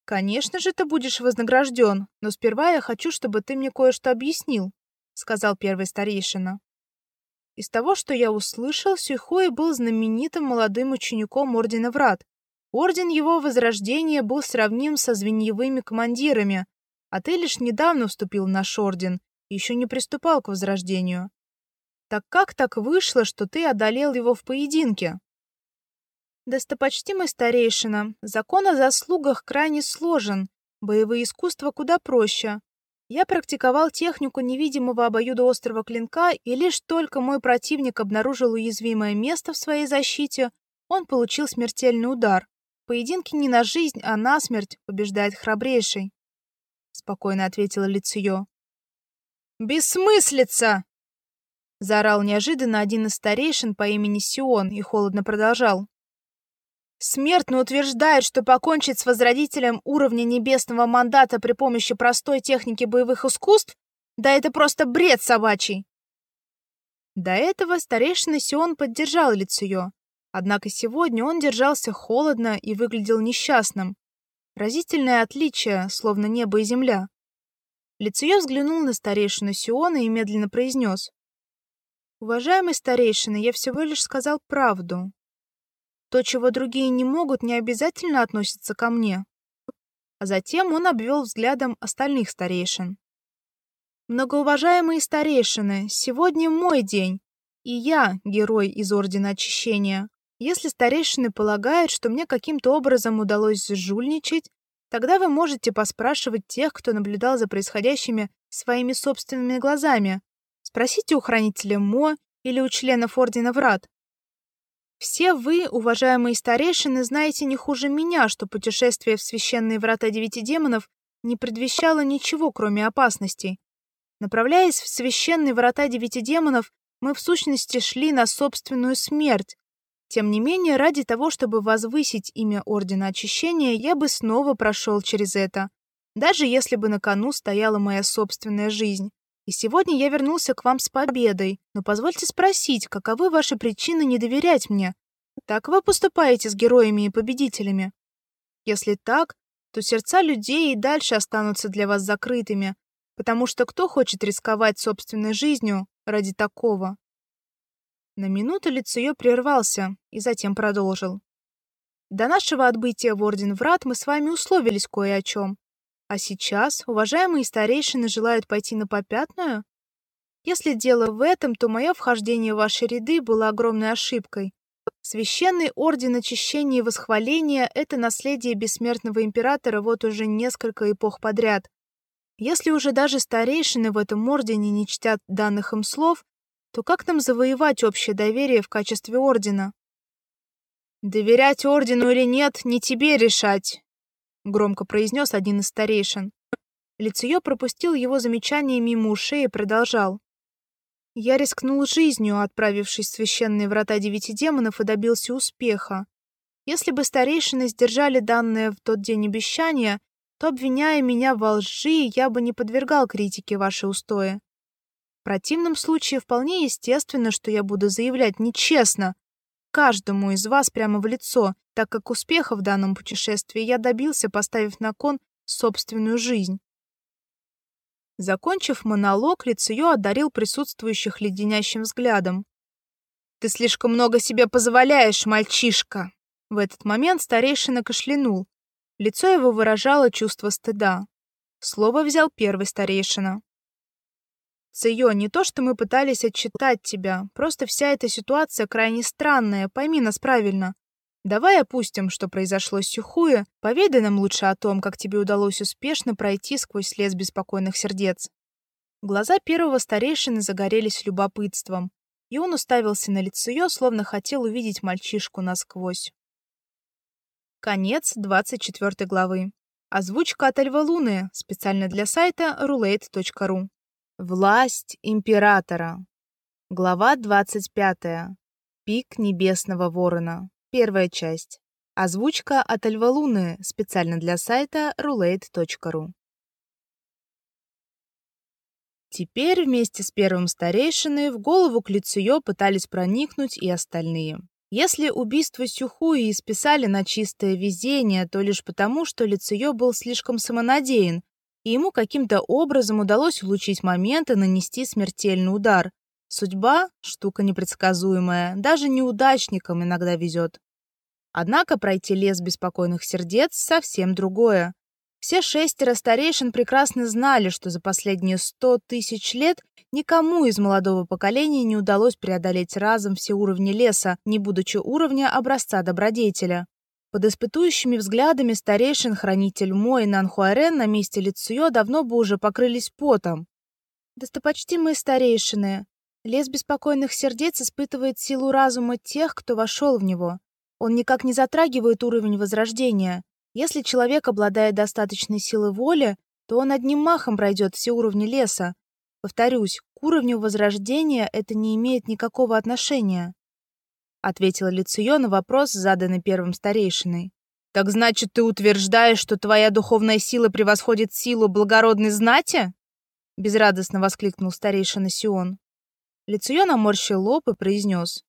Конечно же, ты будешь вознагражден, но сперва я хочу, чтобы ты мне кое-что объяснил сказал первый старейшина. Из того, что я услышал, Сюхуи был знаменитым молодым учеником ордена Врат. Орден его возрождения был сравним со звеньевыми командирами, а ты лишь недавно вступил в наш орден и еще не приступал к возрождению. Так как так вышло, что ты одолел его в поединке? Достопочтимый старейшина, закон о заслугах крайне сложен, боевые искусства куда проще. Я практиковал технику невидимого обоюдоострого клинка, и лишь только мой противник обнаружил уязвимое место в своей защите, он получил смертельный удар. В поединке не на жизнь, а на смерть побеждает храбрейший, спокойно ответила Лицио. Бессмыслица, заорал неожиданно один из старейшин по имени Сион и холодно продолжал. Смертно утверждает, что покончить с возродителем уровня небесного мандата при помощи простой техники боевых искусств, да это просто бред собачий. До этого старейшина Сион поддержал Лициё, однако сегодня он держался холодно и выглядел несчастным. Разительное отличие, словно небо и земля. Лициё взглянул на старейшину Сиона и медленно произнес: "Уважаемый старейшина, я всего лишь сказал правду. То, чего другие не могут, не обязательно относится ко мне. А затем он обвел взглядом остальных старейшин. Многоуважаемые старейшины, сегодня мой день, и я герой из ордена очищения. Если старейшины полагают, что мне каким-то образом удалось жульничать, тогда вы можете поспрашивать тех, кто наблюдал за происходящими своими собственными глазами. Спросите у хранителя Мо или у членов ордена Врат. Все вы, уважаемые старейшины, знаете не хуже меня, что путешествие в священные врата девяти демонов не предвещало ничего, кроме опасностей. Направляясь в священные врата девяти демонов, мы в сущности шли на собственную смерть. Тем не менее, ради того, чтобы возвысить имя ордена очищения, я бы снова прошел через это, даже если бы на кону стояла моя собственная жизнь. И сегодня я вернулся к вам с победой, но позвольте спросить, каковы ваши причины не доверять мне? Так вы поступаете с героями и победителями? Если так, то сердца людей и дальше останутся для вас закрытыми, потому что кто хочет рисковать собственной жизнью ради такого? На минуту лицо ее прервался и затем продолжил. До нашего отбытия в орден Врат мы с вами условились кое о чем. А сейчас уважаемые старейшины желают пойти на попятную? Если дело в этом, то мое вхождение в ваши ряды было огромной ошибкой. Священный орден очищения и восхваления это наследие бессмертного императора вот уже несколько эпох подряд. Если уже даже старейшины в этом ордене не чтят данных им слов, то как нам завоевать общее доверие в качестве ордена? Доверять ордену или нет, не тебе решать, громко произнес один из старейшин. Лицеё пропустил его замечание мимо ушей и продолжал. Я рискнул жизнью, отправившись в священные врата девяти демонов, и добился успеха. Если бы старейшины сдержали данное в тот день обещание, то, обвиняя меня во лжи, я бы не подвергал критике ваши устои. В противном случае вполне естественно, что я буду заявлять нечестно каждому из вас прямо в лицо, так как успеха в данном путешествии я добился, поставив на кон собственную жизнь. Закончив монолог, Лицеё одарил присутствующих леденящим взглядом. Ты слишком много себе позволяешь, мальчишка. В этот момент старейшина кашлянул. Лицо его выражало чувство стыда. Слово взял первый старейшина. Цеё, не то, что мы пытались отчитать тебя, просто вся эта ситуация крайне странная, пойми нас правильно. Давай опустим, что произошло с Сюхуя, поведай нам лучше о том, как тебе удалось успешно пройти сквозь лес беспокойных сердец. Глаза первого старейшины загорелись любопытством, и он уставился на лицо ее, словно хотел увидеть мальчишку насквозь. Конец 24 главы. Озвучка от Альва Луны, специально для сайта roulette.ru. Власть императора. Глава 25. Пик небесного ворона. Первая часть. Озвучка от Альва Луны, специально для сайта roulette.ru. Теперь вместе с первым старейшиной в голову к Лицуё пытались проникнуть и остальные. Если убийство Сюхуи списали на чистое везение, то лишь потому, что Лицуё был слишком самонадеян, и ему каким-то образом удалось улучшить момент и нанести смертельный удар. Судьба — штука непредсказуемая, даже неудачникам иногда везет. Однако пройти лес беспокойных сердец совсем другое. Все шестеро старейшин прекрасно знали, что за последние сто тысяч лет никому из молодого поколения не удалось преодолеть разом все уровни леса, не будучи уровня образца добродетеля. Под испытующими взглядами старейшин хранитель Мо и Нанхуарен на месте Лицуё давно бы уже покрылись потом. Достопочтимые старейшины, лес беспокойных сердец испытывает силу разума тех, кто вошел в него. Он никак не затрагивает уровень возрождения. Если человек обладает достаточной силой воли, то он одним махом пройдет все уровни леса. Повторюсь, к уровню возрождения это не имеет никакого отношения, ответила Лицуё на вопрос, заданный первым старейшиной. Так значит, ты утверждаешь, что твоя духовная сила превосходит силу благородной знати? безрадостно воскликнул старейшина Сион. Лицуё наморщил лоб и произнес: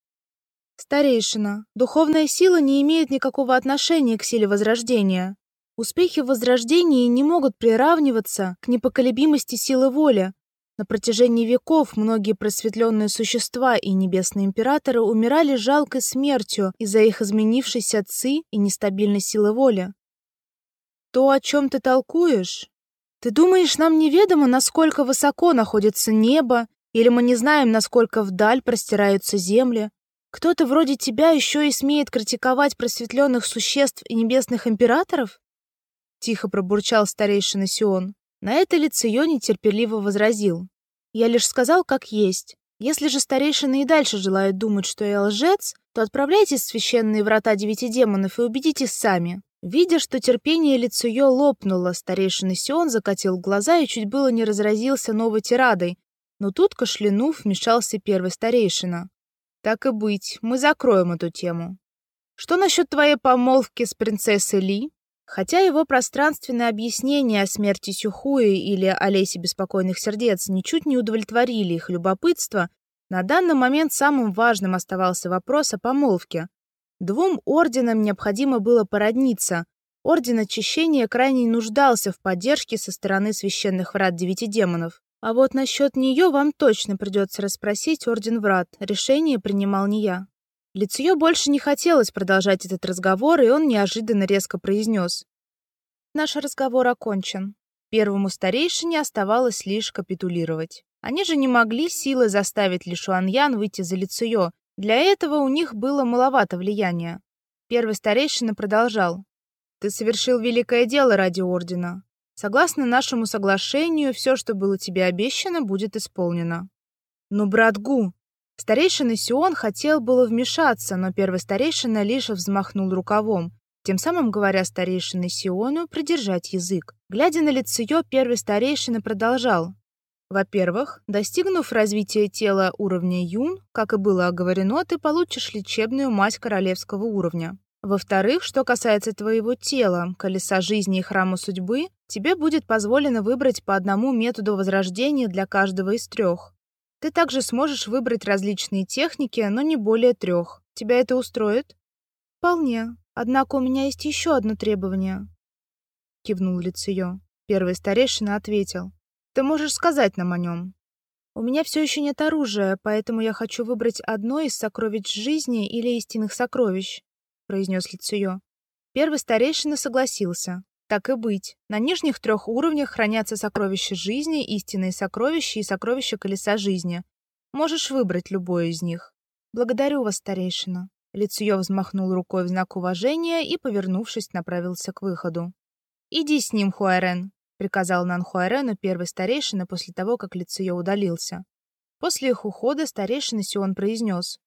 Старейшина, духовная сила не имеет никакого отношения к силе возрождения. Успехи в возрождении не могут приравниваться к непоколебимости силы воли. На протяжении веков многие просветленные существа и небесные императоры умирали жалкой смертью из-за их изменившейся ци и нестабильной силы воли. То, о чем ты толкуешь? Ты думаешь, нам неведомо, насколько высоко находится небо, или мы не знаем, насколько вдаль простираются земли? Кто-то вроде тебя еще и смеет критиковать просветленных существ и небесных императоров? Тихо пробурчал старейшина Сион. На это Лицеё нетерпеливо возразил. Я лишь сказал, как есть. Если же старейшины и дальше желают думать, что я лжец, то отправляйтесь в священные врата девяти демонов и убедитесь сами. Видя, что терпение Лицеё лопнуло, старейшина Сион закатил глаза и чуть было не разразился новой тирадой, но тут, кашлянув, вмешался первый старейшина. Так и быть, мы закроем эту тему. Что насчет твоей помолвки с принцессой Ли? Хотя его пространственные объяснения о смерти Сюхуи или о лесе беспокойных сердец ничуть не удовлетворили их любопытство, на данный момент самым важным оставался вопрос о помолвке. Двум орденам необходимо было породниться. Орден очищения крайне нуждался в поддержке со стороны священных врат девяти демонов. А вот насчет нее вам точно придется расспросить Орден Врат. Решение принимал не я. Лицею больше не хотелось продолжать этот разговор, и он неожиданно резко произнес. «Наш разговор окончен. Первому старейшине оставалось лишь капитулировать. Они же не могли силой заставить Ли Шуаньян выйти за Лицею. Для этого у них было маловато влияния. Первый старейшина продолжал. «Ты совершил великое дело ради Ордена. Согласно нашему соглашению, все, что было тебе обещано, будет исполнено. Но брат Гу, старейшина Сион хотел было вмешаться, но первый старейшина лишь взмахнул рукавом. тем самым говоря старейшине Сиону придержать язык. Глядя на лицо ее, первый старейшина продолжал: во-первых, достигнув развития тела уровня Юн, как и было оговорено, ты получишь лечебную мать королевского уровня. Во-вторых, что касается твоего тела, колеса жизни и храма судьбы, тебе будет позволено выбрать по одному методу возрождения для каждого из трех. Ты также сможешь выбрать различные техники, но не более трех. Тебя это устроит? Вполне. Однако у меня есть еще одно требование. Кивнул Лицеё. Первый старейшина ответил: Ты можешь сказать нам о нем. У меня все еще нет оружия, поэтому я хочу выбрать одно из сокровищ жизни или истинных сокровищ произнес Лицуё. Первый старейшина согласился. Так и быть. На нижних трех уровнях хранятся сокровища жизни, истинные сокровища и сокровища колеса жизни. Можешь выбрать любое из них. Благодарю вас, старейшина. Лицуё взмахнул рукой в знак уважения и, повернувшись, направился к выходу. Иди с ним, Хуайрен, приказал Нан Хуайрену первый старейшина после того, как Лицуё удалился. После их ухода старейшина Сион произнес: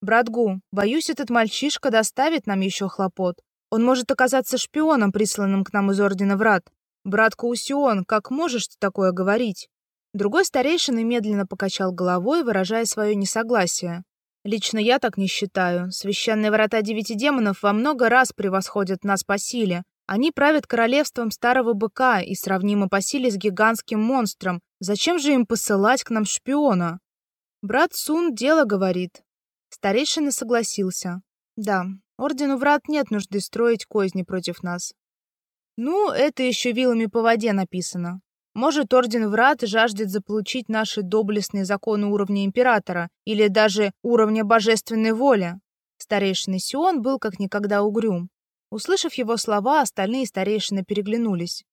Братгу, боюсь, этот мальчишка доставит нам еще хлопот. Он может оказаться шпионом, присланным к нам из ордена Врат. Брат Каусион, как можешь ты такое говорить? Другой старейшина медленно покачал головой, выражая свое несогласие. Лично я так не считаю. Священные врата девяти демонов во много раз превосходят нас по силе. Они правят королевством старого быка и сравнимы по силе с гигантским монстром. Зачем же им посылать к нам шпиона? Брат Сун дело говорит. Старейшина согласился. Да, ордену врат нет нужды строить козни против нас. Ну, это еще вилами по воде написано. Может, орден врат жаждет заполучить наши доблестные законы уровня императора или даже уровня божественной воли. Старейшина Сион был как никогда угрюм. Услышав его слова, остальные старейшины переглянулись.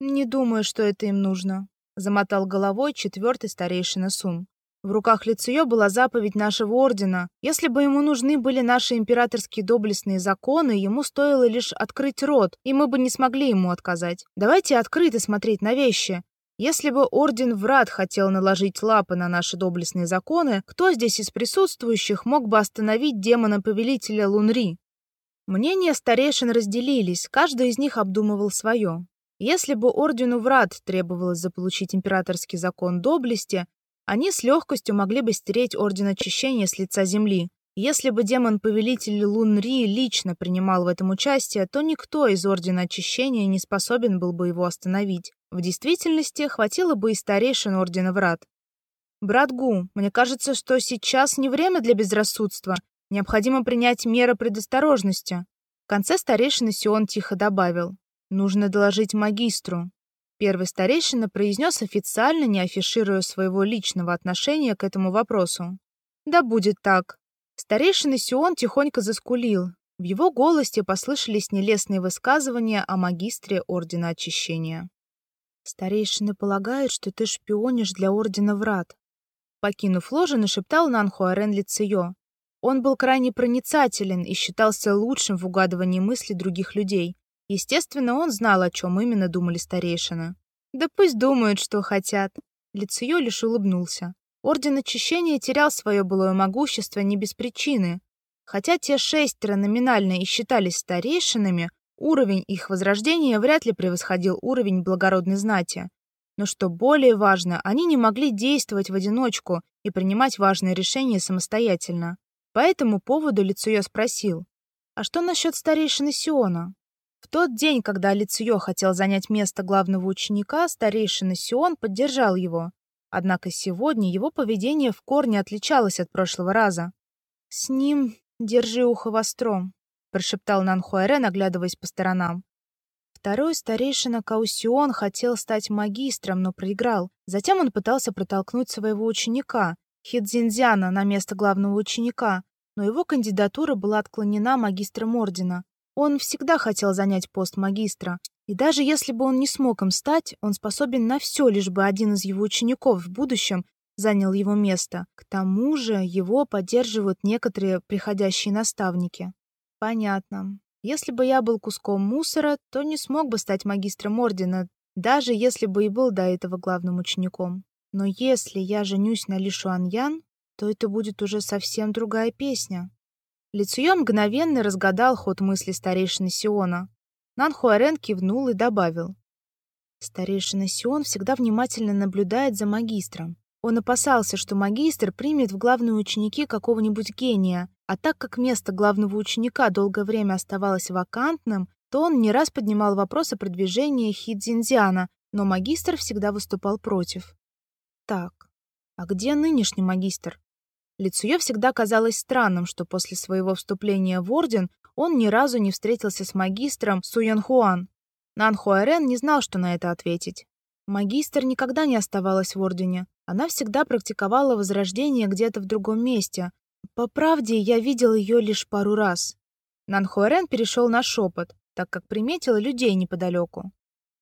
Не думаю, что это им нужно, замотал головой четвертый старейшина Сун. В руках Лицеё была заповедь нашего ордена. Если бы ему нужны были наши императорские доблестные законы, ему стоило лишь открыть рот, и мы бы не смогли ему отказать. Давайте открыто смотреть на вещи. Если бы орден Врат хотел наложить лапы на наши доблестные законы, кто здесь из присутствующих мог бы остановить демона-повелителя Лунри? Мнения старейшин разделились, каждый из них обдумывал свое. Если бы ордену Врат требовалось заполучить императорский закон доблести, они с легкостью могли бы стереть орден очищения с лица земли. Если бы демон-повелитель Лунри лично принимал в этом участие, то никто из ордена очищения не способен был бы его остановить. В действительности хватило бы и старейшин ордена Врат. Брат Гу, мне кажется, что сейчас не время для безрассудства. Необходимо принять меры предосторожности. В конце старейшина Сион тихо добавил: "Нужно доложить магистру". Первый старейшина произнес официально, не афишируя своего личного отношения к этому вопросу. Да будет так. Старейшина Сион тихонько заскулил. В его голосе послышались нелестные высказывания о магистре ордена очищения. Старейшины полагают, что ты шпионишь для ордена Врат. Покинув ложе, нашептал Нанхуарен Лицеё. Он был крайне проницателен и считался лучшим в угадывании мыслей других людей. Естественно, он знал, о чем именно думали старейшины. Да пусть думают, что хотят. Лицеё лишь улыбнулся. Орден очищения терял свое былое могущество не без причины. Хотя те шестеро номинально и считались старейшинами, уровень их возрождения вряд ли превосходил уровень благородной знати. Но что более важно, они не могли действовать в одиночку и принимать важные решения самостоятельно. По этому поводу Лицеё спросил: "А что насчет старейшины Сиона?" В тот день, когда Лициё хотел занять место главного ученика, старейшина Сион поддержал его. Однако сегодня его поведение в корне отличалось от прошлого раза. С ним держи ухо востро, прошептал Нанхуэрен, оглядываясь по сторонам. Второй старейшина Каусион хотел стать магистром, но проиграл. Затем он пытался протолкнуть своего ученика, Хидзинзяна, на место главного ученика, но его кандидатура была отклонена магистром ордена. Он всегда хотел занять пост магистра, и даже если бы он не смог им стать, он способен на все, лишь бы один из его учеников в будущем занял его место. К тому же, его поддерживают некоторые приходящие наставники. Понятно. Если бы я был куском мусора, то не смог бы стать магистром ордена, даже если бы и был до этого главным учеником. Но если я женюсь на Ли Шуаньян, то это будет уже совсем другая песня. Лицуя мгновенно разгадал ход мысли старейшины Сиона. Нанхуарен кивнул и добавил: Старейшина Сион всегда внимательно наблюдает за магистром. Он опасался, что магистр примет в главные ученики какого-нибудь гения, а так как место главного ученика долгое время оставалось вакантным, то он не раз поднимал вопрос о продвижении Хидзинзиана, но магистр всегда выступал против. Так, а где нынешний магистр? Лицуе всегда казалось странным, что после своего вступления в орден он ни разу не встретился с магистром Суянхуан. Нанхуарен не знал, что на это ответить. Магистр никогда не оставалась в ордене. Она всегда практиковала возрождение где-то в другом месте. По правде, я видел ее лишь пару раз. Нанхуарен перешел на шепот, так как приметил людей неподалеку.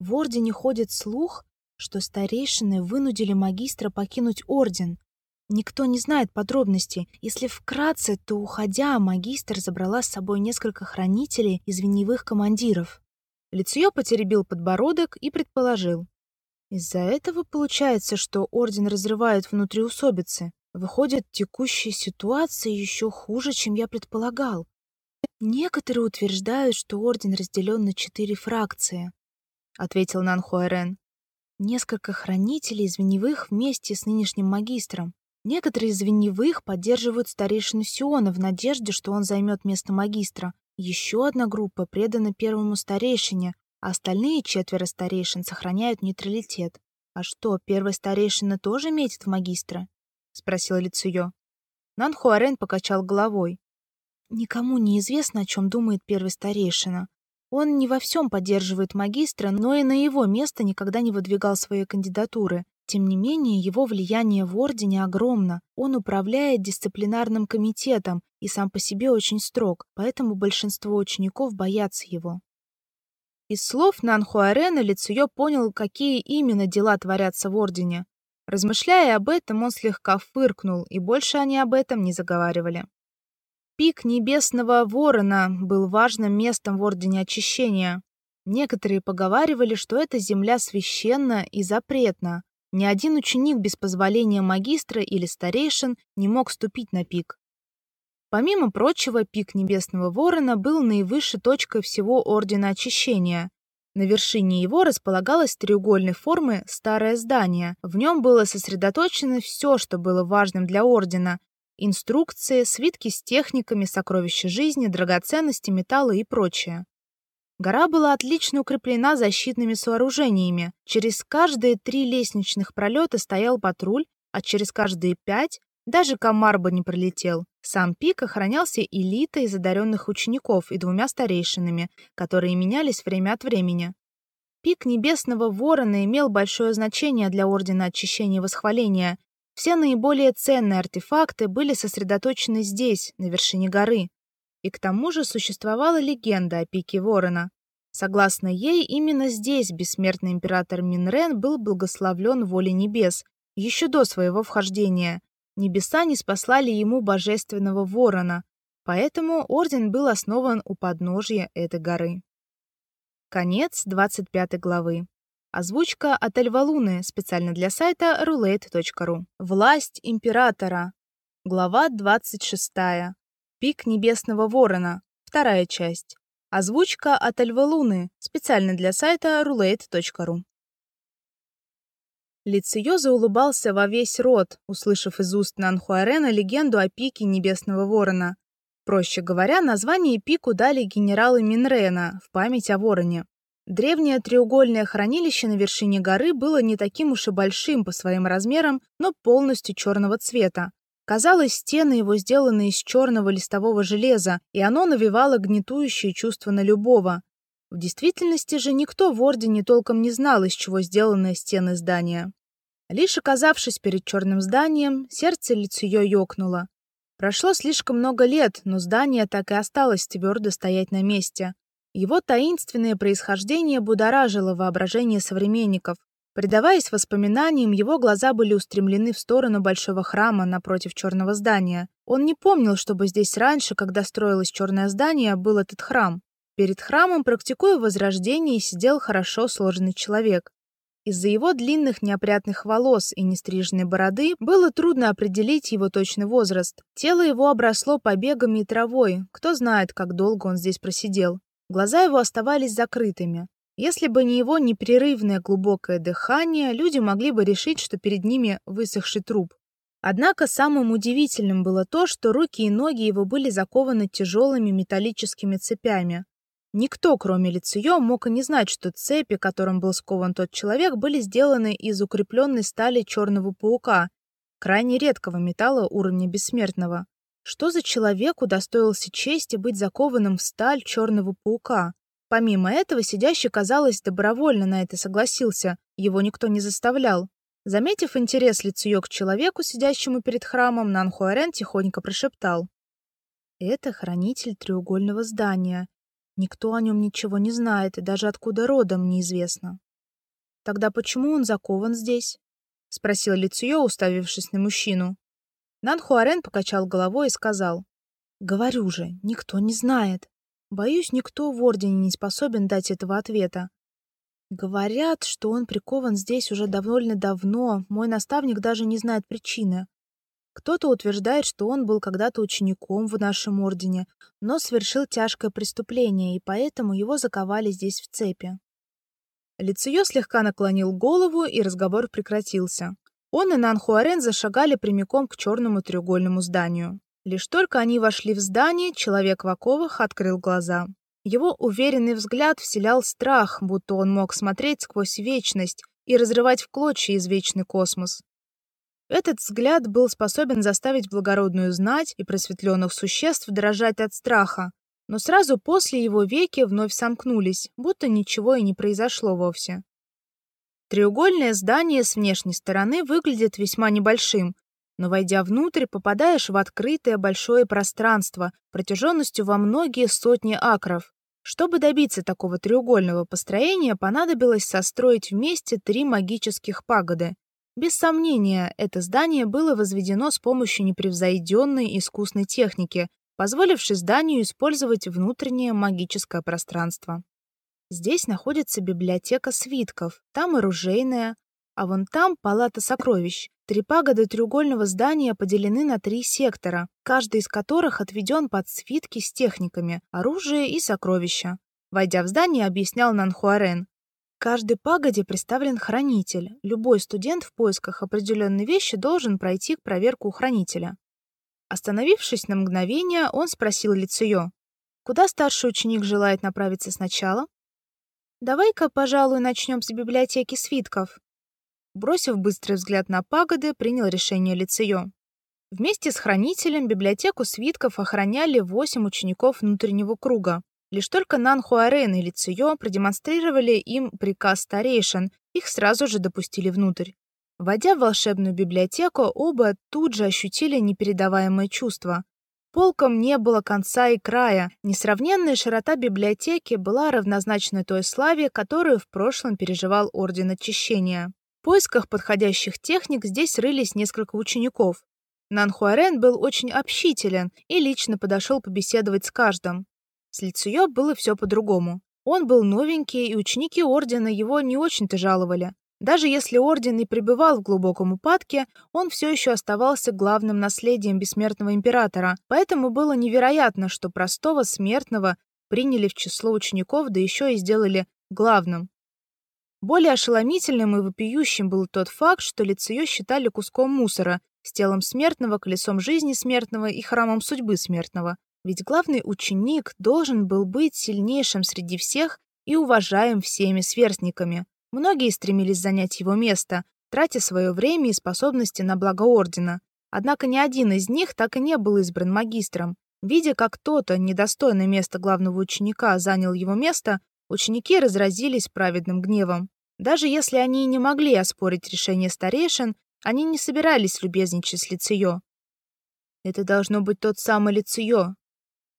В ордене ходит слух, что старейшины вынудили магистра покинуть орден, Никто не знает подробностей. Если вкратце, то, уходя, магистр забрала с собой несколько хранителей из виневых командиров. Лицеё потеребил подбородок и предположил. Из-за этого получается, что орден разрывает внутриусобицы. Выходит, текущая ситуация еще хуже, чем я предполагал. Некоторые утверждают, что орден разделен на четыре фракции, ответил Нанхуэрен. Несколько хранителей из виневых вместе с нынешним магистром. Некоторые из виневых поддерживают старейшину Сиона в надежде, что он займет место магистра. Еще одна группа предана первому старейшине, а остальные четверо старейшин сохраняют нейтралитет. А что, первый старейшина тоже метит в магистра? спросила Лицуё. Нанхуарен покачал головой. Никому не известно, о чем думает первый старейшина. Он не во всем поддерживает магистра, но и на его место никогда не выдвигал свои кандидатуры. Тем не менее, его влияние в ордене огромно. Он управляет дисциплинарным комитетом и сам по себе очень строг, поэтому большинство учеников боятся его. Из слов Нанхуарена Лицуё понял, какие именно дела творятся в ордене. Размышляя об этом, он слегка фыркнул, и больше они об этом не заговаривали. Пик небесного ворона был важным местом в ордене очищения. Некоторые поговаривали, что эта земля священна и запретна, ни один ученик без позволения магистра или старейшин не мог ступить на пик. Помимо прочего, пик Небесного Ворона был наивысшей точкой всего Ордена Очищения. На вершине его располагалось треугольной формы старое здание. В нем было сосредоточено все, что было важным для Ордена. Инструкции, свитки с техниками, сокровища жизни, драгоценности, металлы и прочее. Гора была отлично укреплена защитными сооружениями. Через каждые три лестничных пролета стоял патруль, а через каждые пять даже комар бы не пролетел. Сам пик охранялся элитой из одаренных учеников и двумя старейшинами, которые менялись время от времени. Пик Небесного Ворона имел большое значение для Ордена Очищения и Восхваления. Все наиболее ценные артефакты были сосредоточены здесь, на вершине горы. И к тому же существовала легенда о пике Ворона. Согласно ей, именно здесь бессмертный император Минрен был благословлен волей небес еще до своего вхождения. Небеса не спаслали ему божественного Ворона, поэтому орден был основан у подножия этой горы. Конец 25 главы. Озвучка от Эльвалуны специально для сайта roulette.ru. Власть императора. Глава 26. Пик небесного ворона. Вторая часть. Озвучка от Альвалуны специально для сайта roulette.ru. Лицеё заулыбался во весь рот, услышав из уст Нанхуарена легенду о пике небесного ворона. Проще говоря, название пику дали генералы Минрена в память о вороне. Древнее треугольное хранилище на вершине горы было не таким уж и большим по своим размерам, но полностью черного цвета, Казалось, стены его сделаны из черного листового железа, и оно навевало гнетущее чувство на любого. В действительности же никто в ордене толком не знал, из чего сделаны стены здания. Лишь оказавшись перед черным зданием, сердце Лицуё ёкнуло. Прошло слишком много лет, но здание так и осталось твердо стоять на месте. Его таинственное происхождение будоражило воображение современников, Предаваясь воспоминаниям, его глаза были устремлены в сторону большого храма напротив черного здания. Он не помнил, чтобы здесь раньше, когда строилось черное здание, был этот храм. Перед храмом, практикуя возрождение, сидел хорошо сложенный человек. Из-за его длинных неопрятных волос и нестриженной бороды было трудно определить его точный возраст. Тело его обросло побегами и травой. Кто знает, как долго он здесь просидел. Глаза его оставались закрытыми. Если бы не его непрерывное глубокое дыхание, люди могли бы решить, что перед ними высохший труп. Однако самым удивительным было то, что руки и ноги его были закованы тяжелыми металлическими цепями. Никто, кроме Лициё, мог и не знать, что цепи, которым был скован тот человек, были сделаны из укрепленной стали черного паука, крайне редкого металла уровня бессмертного. Что за человек удостоился чести быть закованным в сталь черного паука? Помимо этого, сидящий, казалось, добровольно на это согласился, его никто не заставлял. Заметив интерес Лициё к человеку, сидящему перед храмом, Нанхуарен тихонько прошептал: "Это хранитель треугольного здания. Никто о нем ничего не знает, и даже откуда родом неизвестно. Тогда почему он закован здесь? спросил Лициё, уставившись на мужчину. Нан Хуарен покачал головой и сказал: "Говорю же, никто не знает. Боюсь, никто в ордене не способен дать этого ответа. Говорят, что он прикован здесь уже довольно давно. Мой наставник даже не знает причины. Кто-то утверждает, что он был когда-то учеником в нашем ордене, но совершил тяжкое преступление, и поэтому его заковали здесь в цепи. Лицеё слегка наклонил голову, и разговор прекратился. Он и Нанхуарен зашагали прямиком к черному треугольному зданию. Лишь только они вошли в здание, человек в оковах открыл глаза. Его уверенный взгляд вселял страх, будто он мог смотреть сквозь вечность и разрывать в клочья извечный космос. Этот взгляд был способен заставить благородную знать и просветленных существ дрожать от страха, но сразу после его веки вновь сомкнулись, будто ничего и не произошло вовсе. Треугольное здание с внешней стороны выглядит весьма небольшим, но войдя внутрь, попадаешь в открытое большое пространство протяженностью во многие сотни акров. Чтобы добиться такого треугольного построения, понадобилось состроить вместе три магических пагоды, без сомнения, это здание было возведено с помощью непревзойденной искусной техники, позволившей зданию использовать внутреннее магическое пространство. Здесь находится библиотека свитков, там оружейная, а вон там палата сокровищ. Три пагоды треугольного здания поделены на три сектора, каждый из которых отведен под свитки с техниками, оружие и сокровища. Войдя в здание, объяснял Нанхуарен, каждой пагоде представлен хранитель. Любой студент в поисках определенной вещи должен пройти проверку у хранителя. Остановившись на мгновение, он спросил Лицеё: "Куда старший ученик желает направиться сначала?" "Давай-ка, пожалуй, начнем с библиотеки свитков." Бросив быстрый взгляд на пагоды, принял решение Лицеё. Вместе с хранителем библиотеку свитков охраняли восемь учеников внутреннего круга. Лишь только Нанхуарен и Лициё продемонстрировали им приказ старейшин, их сразу же допустили внутрь. Войдя в волшебную библиотеку, оба тут же ощутили непередаваемое чувство. Полкам не было конца и края. Несравненная широта библиотеки была равнозначна той славе, которую в прошлом переживал Орден Очищения. Поисках подходящих техник здесь рылись несколько учеников. Нанхуарен был очень общителен и лично подошел побеседовать с каждым. С Лицуё было все по-другому. Он был новенький, и ученики ордена его не очень-то жаловали. Даже если орден и пребывал в глубоком упадке, он все еще оставался главным наследием бессмертного императора, поэтому было невероятно, что простого смертного приняли в число учеников, да еще и сделали главным. Более ошеломительным и вопиющим был тот факт, что Лицеё считали куском мусора, с телом смертного, колесом жизни смертного и храмом судьбы смертного. Ведь главный ученик должен был быть сильнейшим среди всех и уважаем всеми сверстниками. Многие стремились занять его место, тратя свое время и способности на благо ордена. Однако ни один из них так и не был избран магистром. Видя, как кто-то, недостойный места главного ученика, занял его место, ученики разразились праведным гневом. Даже если они и не могли оспорить решение старейшин, они не собирались любезничать с Лицеё. Это должно быть тот самый Лицеё,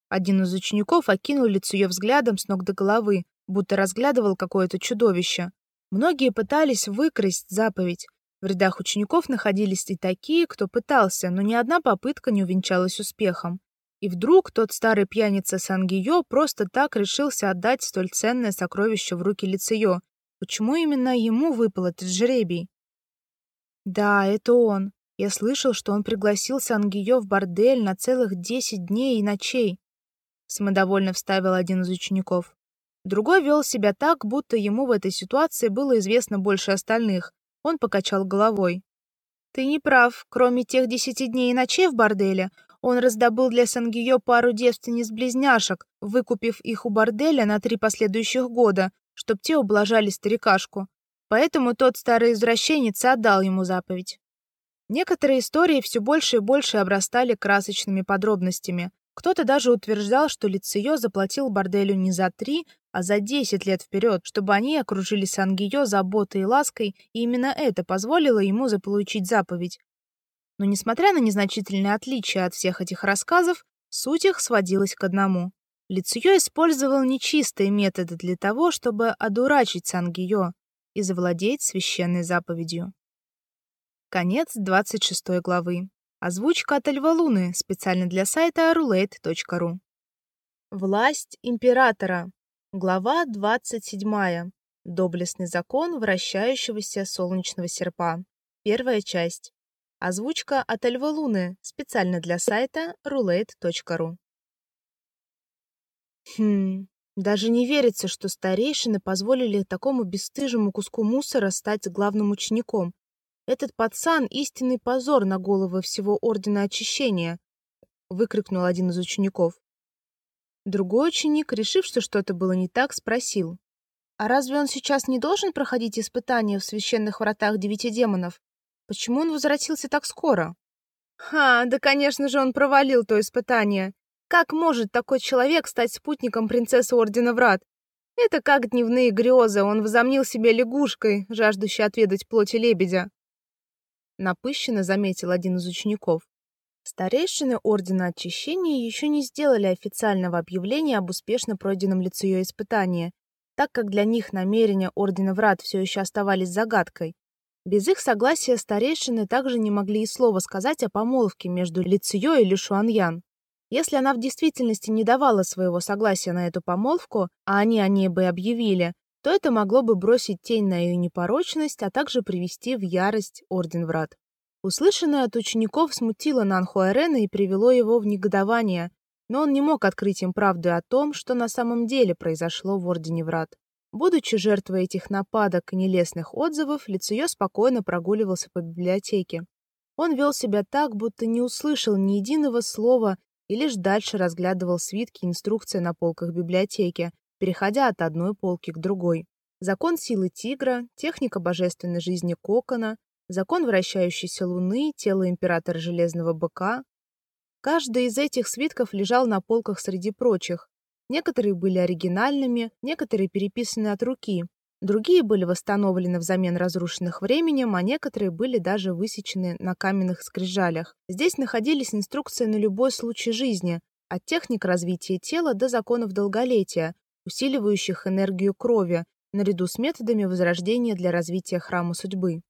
один из учеников окинул лицо ее взглядом с ног до головы, будто разглядывал какое-то чудовище. Многие пытались выкрасть заповедь. В рядах учеников находились и такие, кто пытался, но ни одна попытка не увенчалась успехом. И вдруг тот старый пьяница Сангиё просто так решился отдать столь ценное сокровище в руки Лицеё. Почему именно ему выпал этот жребий? Да, это он. Я слышал, что он пригласил Сангиё в бордель на целых десять дней и ночей. Самодовольно вставил один из учеников. Другой вел себя так, будто ему в этой ситуации было известно больше остальных. Он покачал головой. Ты не прав. Кроме тех десяти дней и ночей в борделе, он раздобыл для Сангиё пару девственниц-близняшек, выкупив их у борделя на три последующих года, чтоб те ублажали старикашку. Поэтому тот старый извращенец отдал ему заповедь. Некоторые истории все больше и больше обрастали красочными подробностями. Кто-то даже утверждал, что Лицеё заплатил борделю не за три, а за 10 лет вперед, чтобы они окружили Сангиё заботой и лаской, и именно это позволило ему заполучить заповедь. Но несмотря на незначительные отличия от всех этих рассказов, суть их сводилась к одному. Лицеё использовал нечистые методы для того, чтобы одурачить Сангиё и завладеть священной заповедью. Конец 26 главы. Озвучка от Льва Луны специально для сайта roulette.ru. Власть императора. Глава 27. Доблестный закон вращающегося солнечного серпа. Первая часть. Озвучка от Льва Луны специально для сайта roulette.ru. Хм, даже не верится, что старейшины позволили такому бесстыжему куску мусора стать главным учеником. Этот пацан истинный позор на головы всего ордена очищения, выкрикнул один из учеников. Другой ученик, решив, что что-то было не так, спросил: "А разве он сейчас не должен проходить испытания в священных вратах девяти демонов? Почему он возвратился так скоро?" "Ха, да, конечно же, он провалил то испытание. Как может такой человек стать спутником принцессы Ордена Врат? Это как дневные грезы, он возомнил себя лягушкой, жаждущей отведать плоти лебедя. Напыщенно заметил один из учеников. Старейшины Ордена Очищения еще не сделали официального объявления об успешно пройденном лицеё испытании, так как для них намерения Ордена Врат все еще оставались загадкой. Без их согласия старейшины также не могли и слова сказать о помолвке между Лицеё и Лишуаньян. Если она в действительности не давала своего согласия на эту помолвку, а они о ней бы объявили, то это могло бы бросить тень на ее непорочность, а также привести в ярость Орден Врат. Услышанное от учеников смутило Нанхуарена и привело его в негодование, но он не мог открыть им правду о том, что на самом деле произошло в Ордене Врат. Будучи жертвой этих нападок и нелестных отзывов, Лицеё спокойно прогуливался по библиотеке. Он вел себя так, будто не услышал ни единого слова и лишь дальше разглядывал свитки и инструкции на полках библиотеки, переходя от одной полки к другой. Закон силы тигра, техника божественной жизни кокона, закон вращающейся луны, тело императора железного быка. Каждый из этих свитков лежал на полках среди прочих. Некоторые были оригинальными, некоторые переписаны от руки, другие были восстановлены взамен разрушенных временем, а некоторые были даже высечены на каменных скрижалях. Здесь находились инструкции на любой случай жизни, от техник развития тела до законов долголетия, усиливающих энергию крови, наряду с методами возрождения для развития храма судьбы.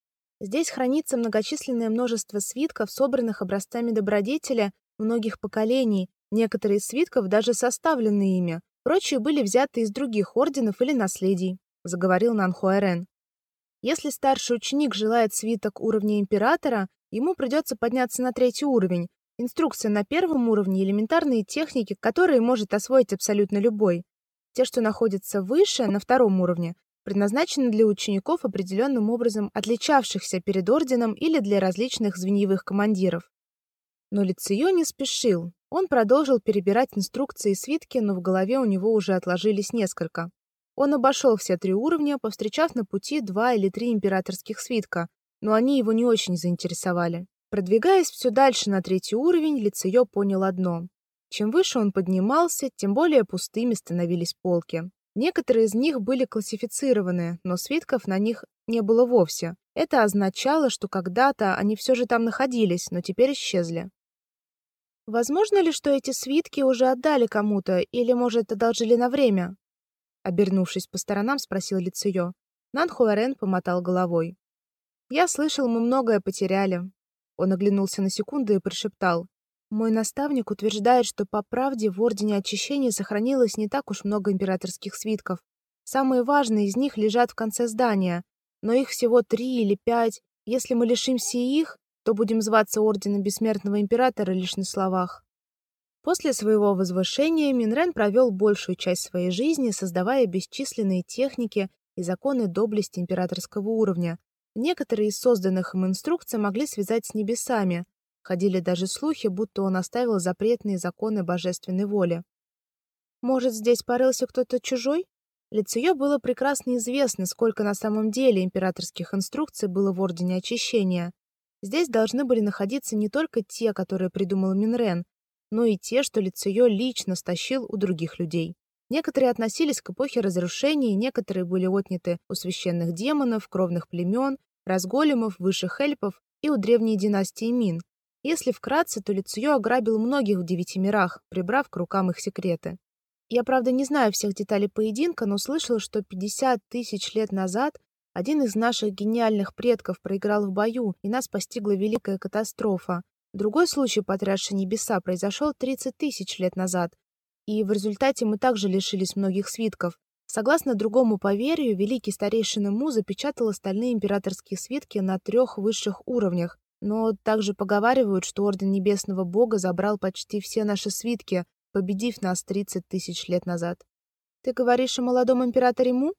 Здесь хранится многочисленное множество свитков, собранных образцами добродетеля многих поколений, некоторые из свитков даже составлены ими, прочие были взяты из других орденов или наследий, заговорил Нанхуэрен. Если старший ученик желает свиток уровня императора, ему придется подняться на третий уровень. Инструкция на первом уровне элементарные техники, которые может освоить абсолютно любой. Те, что находятся выше, на втором уровне, предназначены для учеников определенным образом отличавшихся перед орденом или для различных звеньевых командиров. Но Лицеё не спешил. Он продолжил перебирать инструкции и свитки, но в голове у него уже отложились несколько. Он обошел все три уровня, повстречав на пути два или три императорских свитка, но они его не очень заинтересовали. Продвигаясь все дальше на третий уровень, Лицеё понял одно: чем выше он поднимался, тем более пустыми становились полки. Некоторые из них были классифицированы, но свитков на них не было вовсе. Это означало, что когда-то они все же там находились, но теперь исчезли. Возможно ли, что эти свитки уже отдали кому-то или, может, одолжили на время? Обернувшись по сторонам, спросил Лицеё. Нанхуэрен помотал головой. Я слышал, мы многое потеряли. Он оглянулся на секунду и прошептал: мой наставник утверждает, что по правде в Ордене Очищения сохранилось не так уж много императорских свитков. Самые важные из них лежат в конце здания, но их всего три или пять. Если мы лишимся их, то будем зваться Орденом Бессмертного Императора лишь на словах. После своего возвышения Минрен провел большую часть своей жизни, создавая бесчисленные техники и законы доблести императорского уровня. Некоторые из созданных им инструкций могли связать с небесами. Ходили даже слухи, будто он оставил запретные законы божественной воли. Может, здесь порылся кто-то чужой? Лицеё было прекрасно известно, сколько на самом деле императорских инструкций было в Ордене Очищения. Здесь должны были находиться не только те, которые придумал Минрен, но и те, что Лицеё лично стащил у других людей. Некоторые относились к эпохе разрушений, некоторые были отняты у священных демонов, кровных племен, разголемов, высших эльпов и у древней династии Мин. Если вкратце, то Лицеё ограбил многих в девяти мирах, прибрав к рукам их секреты. Я, правда, не знаю всех деталей поединка, но слышал, что 50 тысяч лет назад один из наших гениальных предков проиграл в бою, и нас постигла великая катастрофа. Другой случай, потрясший небеса, произошел 30 тысяч лет назад, и в результате мы также лишились многих свитков. Согласно другому поверью, великий старейшина Му запечатал остальные императорские свитки на трех высших уровнях, но также поговаривают, что Орден Небесного Бога забрал почти все наши свитки, победив нас 30 тысяч лет назад. Ты говоришь о молодом императоре Му?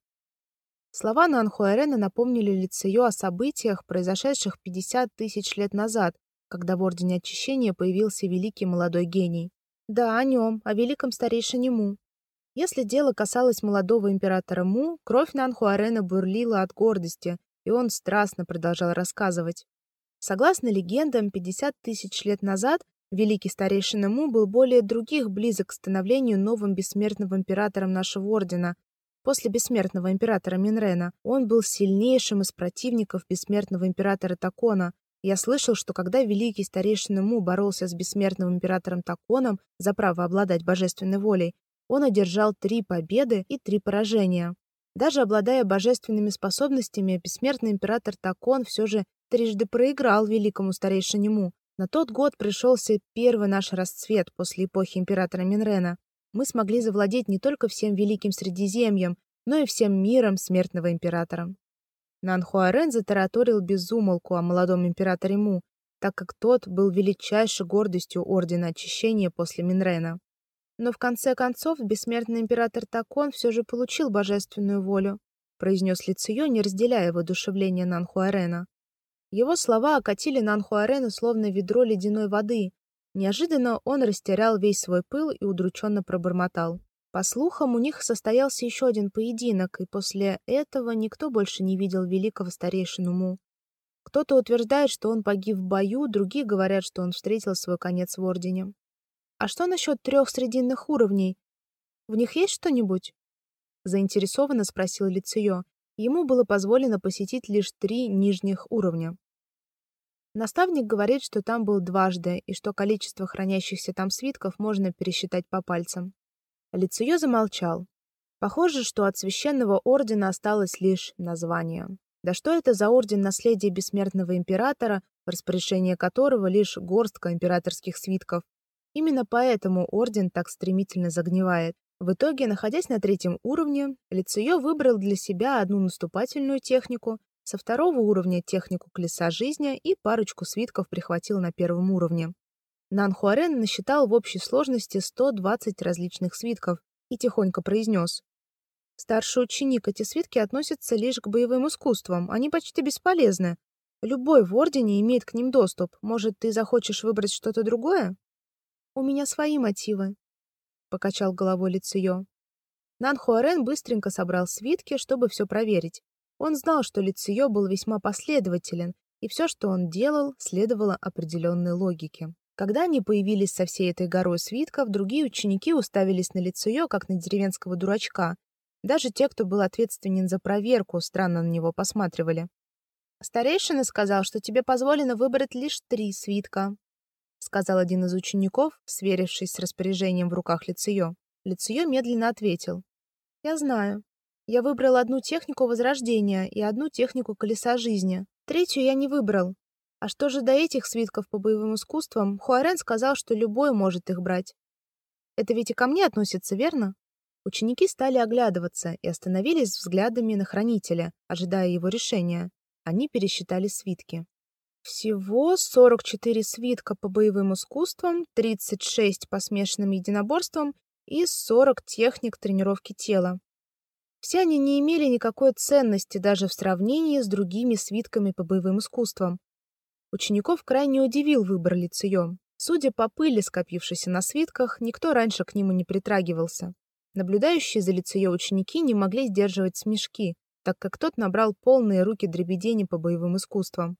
Слова Нанхуэрена напомнили Лицею о событиях, произошедших 50 тысяч лет назад, когда в Ордене Очищения появился великий молодой гений. Да, о нем, о великом старейшине Му. Если дело касалось молодого императора Му, кровь Нанхуарена бурлила от гордости, и он страстно продолжал рассказывать. Согласно легендам, 50 тысяч лет назад Великий старейшина Му был более других близок к становлению новым бессмертным императором нашего ордена. После бессмертного императора Минрена он был сильнейшим из противников бессмертного императора Такона. Я слышал, что когда великий старейшина Му боролся с бессмертным императором Таконом за право обладать божественной волей, он одержал три победы и три поражения. Даже обладая божественными способностями, бессмертный император Такон все же трижды проиграл великому старейшине Му, на тот год пришелся первый наш расцвет после эпохи императора Минрена. Мы смогли завладеть не только всем великим Средиземьем, но и всем миром смертного императора. Нанхуарен затараторил безумолку о молодом императоре Му, так как тот был величайшей гордостью Ордена Очищения после Минрена. Но в конце концов бессмертный император Такон все же получил божественную волю, произнес Лицио, не разделяя воодушевления Нанхуарена. Его слова окатили Нанхуарена словно ведро ледяной воды. Неожиданно он растерял весь свой пыл и удрученно пробормотал. По слухам, у них состоялся еще один поединок, и после этого никто больше не видел великого старейшину Му. Кто-то утверждает, что он погиб в бою, другие говорят, что он встретил свой конец в Ордене. А что насчет трех срединных уровней? В них есть что-нибудь? Заинтересованно спросил Лицио. Ему было позволено посетить лишь три нижних уровня. Наставник говорит, что там был дважды и что количество хранящихся там свитков можно пересчитать по пальцам. Лицеё замолчал. Похоже, что от священного ордена осталось лишь название. Да что это за орден наследия бессмертного императора, в распоряжении которого лишь горстка императорских свитков? Именно поэтому орден так стремительно загнивает. В итоге, находясь на третьем уровне, Лицеё выбрал для себя одну наступательную технику, со второго уровня технику колеса жизни и парочку свитков прихватил на первом уровне. Нанхуарен насчитал в общей сложности 120 различных свитков и тихонько произнес. «Старший ученик, эти свитки относятся лишь к боевым искусствам, они почти бесполезны. Любой в Ордене имеет к ним доступ. Может, ты захочешь выбрать что-то другое?» «У меня свои мотивы», — покачал головой Лицио. Нанхуарен быстренько собрал свитки, чтобы все проверить. Он знал, что Лициё был весьма последователен, и все, что он делал, следовало определенной логике. Когда они появились со всей этой горой свитков, другие ученики уставились на Лициё, как на деревенского дурачка. Даже те, кто был ответственен за проверку, странно на него посматривали. «Старейшина сказал, что тебе позволено выбрать лишь три свитка», сказал один из учеников, сверившись с распоряжением в руках Лициё. Лициё медленно ответил. «Я знаю. Я выбрал одну технику возрождения и одну технику колеса жизни. Третью я не выбрал. А что же до этих свитков по боевым искусствам, Хуарен сказал, что любой может их брать. Это ведь и ко мне относится, верно? Ученики стали оглядываться и остановились взглядами на хранителя, ожидая его решения. Они пересчитали свитки. Всего 44 свитка по боевым искусствам, 36 по смешанным единоборствам и 40 техник тренировки тела. Все они не имели никакой ценности даже в сравнении с другими свитками по боевым искусствам. Учеников крайне удивил выбор лицеё. Судя по пыли, скопившейся на свитках, никто раньше к нему не притрагивался. Наблюдающие за лицеё ученики не могли сдерживать смешки, так как тот набрал полные руки дребедени по боевым искусствам.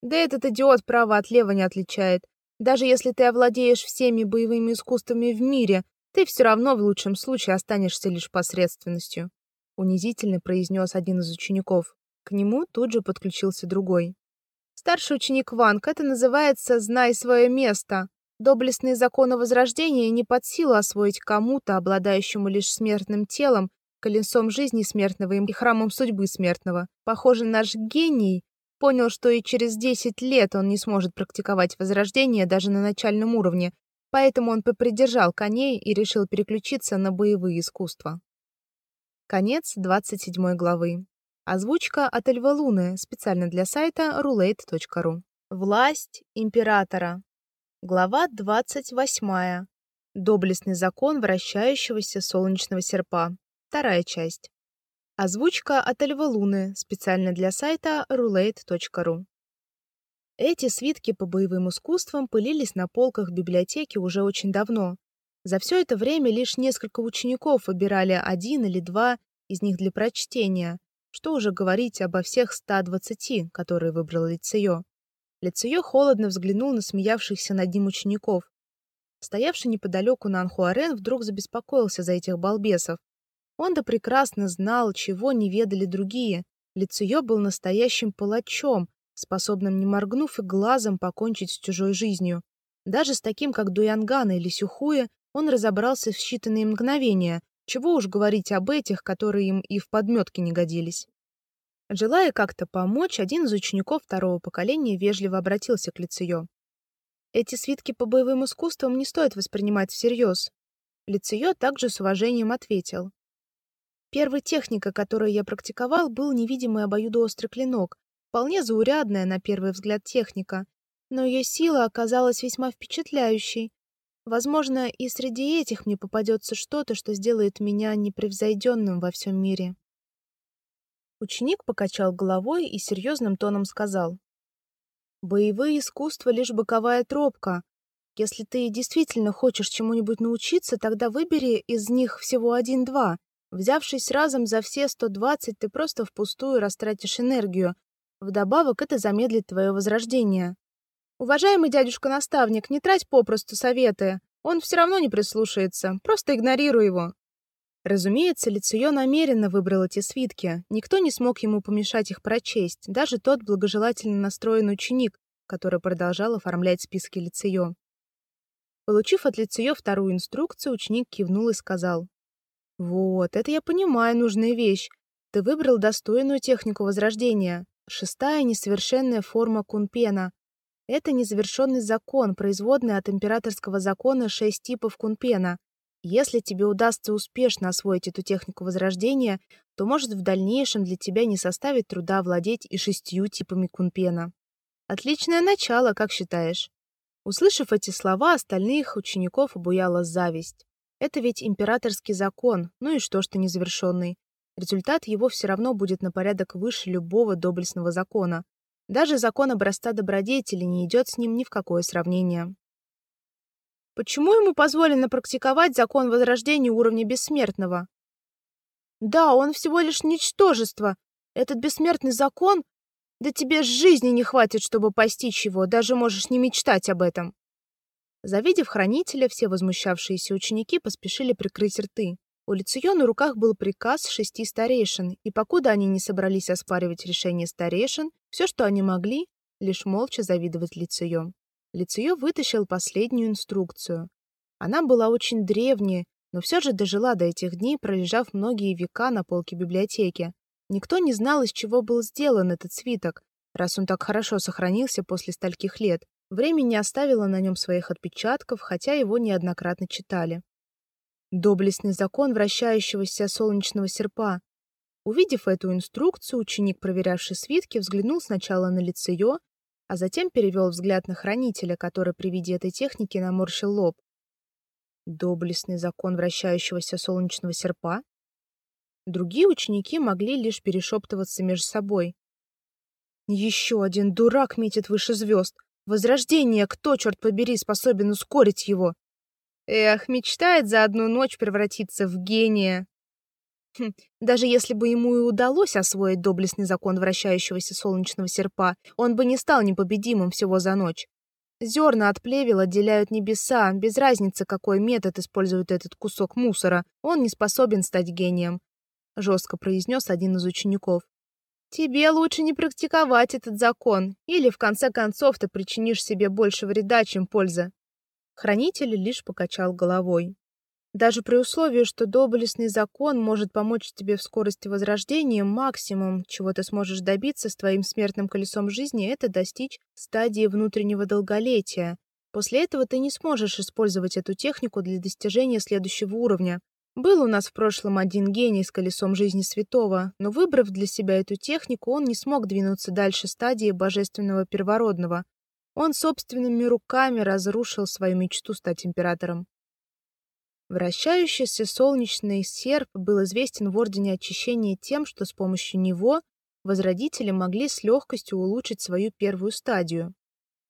Да этот идиот право от лева не отличает. Даже если ты овладеешь всеми боевыми искусствами в мире, ты все равно в лучшем случае останешься лишь посредственностью, унизительно произнес один из учеников. К нему тут же подключился другой. Старший ученик Ванг, это называется «знай свое место». Доблестные законы Возрождения не под силу освоить кому-то, обладающему лишь смертным телом, колесом жизни смертного и храмом судьбы смертного. Похоже, наш гений понял, что и через 10 лет он не сможет практиковать Возрождение даже на начальном уровне, поэтому он попридержал коней и решил переключиться на боевые искусства. Конец 27 главы. Озвучка от Эльва Луны специально для сайта roulette.ru. Власть императора. Глава 28. Доблестный закон вращающегося солнечного серпа. Вторая часть. Озвучка от Эльва Луны специально для сайта roulette.ru. Эти свитки по боевым искусствам пылились на полках библиотеки уже очень давно. За все это время лишь несколько учеников выбирали один или два из них для прочтения, что уже говорить обо всех 120, которые выбрал Лицеё. Лицеё холодно взглянул на смеявшихся над ним учеников. Стоявший неподалеку Нанхуарен вдруг забеспокоился за этих балбесов. Он-то прекрасно знал, чего не ведали другие. Лицеё был настоящим палачом, способным, не моргнув и глазом, покончить с чужой жизнью. Даже с таким, как Дуянгана или Сюхуя, он разобрался в считанные мгновения, чего уж говорить об этих, которые им и в подметке не годились. Желая как-то помочь, один из учеников второго поколения вежливо обратился к Лицеё. Эти свитки по боевым искусствам не стоит воспринимать всерьез. Лицеё также с уважением ответил. Первой техникой, которую я практиковал, был невидимый обоюдоострый клинок, вполне заурядная на первый взгляд техника, но ее сила оказалась весьма впечатляющей, Возможно, и среди этих мне попадется что-то, что сделает меня непревзойденным во всем мире. Ученик покачал головой и серьезным тоном сказал: "Боевые искусства лишь боковая тропка. Если ты действительно хочешь чему-нибудь научиться, тогда выбери из них всего один-два. Взявшись разом за все 120, ты просто впустую растратишь энергию. Вдобавок это замедлит твое возрождение. Уважаемый дядюшка-наставник, не трать попросту советы. Он все равно не прислушается. Просто игнорируй его. Разумеется, Лицеё намеренно выбрал эти свитки. Никто не смог ему помешать их прочесть, даже тот благожелательно настроенный ученик, который продолжал оформлять списки Лицеё. Получив от Лицеё вторую инструкцию, ученик кивнул и сказал: "Вот, это я понимаю, нужная вещь. Ты выбрал достойную технику возрождения. Шестая несовершенная форма кунпена. Это незавершенный закон, производный от императорского закона шесть типов кунпена. Если тебе удастся успешно освоить эту технику возрождения, то, может, в дальнейшем для тебя не составит труда владеть и шестью типами кунпена. Отличное начало, как считаешь? Услышав эти слова, остальных учеников обуяла зависть. Это ведь императорский закон, ну и что, что незавершенный. Результат его все равно будет на порядок выше любого доблестного закона. Даже закон образца добродетели не идет с ним ни в какое сравнение. Почему ему позволено практиковать закон возрождения уровня бессмертного? Да, он всего лишь ничтожество. Этот бессмертный закон, да тебе жизни не хватит, чтобы постичь его, даже можешь не мечтать об этом. Завидев хранителя, все возмущавшиеся ученики поспешили прикрыть рты. У Лициё на руках был приказ шести старейшин, и покуда они не собрались оспаривать решение старейшин, все, что они могли, лишь молча завидовать Лициё. Лициё вытащил последнюю инструкцию. Она была очень древняя, но все же дожила до этих дней, пролежав многие века на полке библиотеки. Никто не знал, из чего был сделан этот свиток, раз он так хорошо сохранился после стольких лет. Время не оставило на нем своих отпечатков, хотя его неоднократно читали. Доблестный закон вращающегося солнечного серпа. Увидев эту инструкцию, ученик, проверявший свитки, взглянул сначала на лицеё, а затем перевел взгляд на хранителя, который при виде этой техники наморщил лоб. Доблестный закон вращающегося солнечного серпа? Другие ученики могли лишь перешептываться между собой. Еще один дурак метит выше звезд. Возрождение, кто, черт побери, способен ускорить его? Эх, мечтает за одну ночь превратиться в гения. Хм, даже если бы ему и удалось освоить доблестный закон вращающегося солнечного серпа, он бы не стал непобедимым всего за ночь. Зерна от плевел отделяют небеса, без разницы, какой метод использует этот кусок мусора, он не способен стать гением, жестко произнес один из учеников. Тебе лучше не практиковать этот закон, или в конце концов ты причинишь себе больше вреда, чем пользы. Хранитель лишь покачал головой. Даже при условии, что доблестный закон может помочь тебе в скорости возрождения, максимум, чего ты сможешь добиться с твоим смертным колесом жизни, это достичь стадии внутреннего долголетия. После этого ты не сможешь использовать эту технику для достижения следующего уровня. Был у нас в прошлом один гений с колесом жизни святого, но выбрав для себя эту технику, он не смог двинуться дальше стадии божественного первородного. Он собственными руками разрушил свою мечту стать императором. Вращающийся солнечный серп был известен в Ордене Очищения тем, что с помощью него возродители могли с легкостью улучшить свою первую стадию.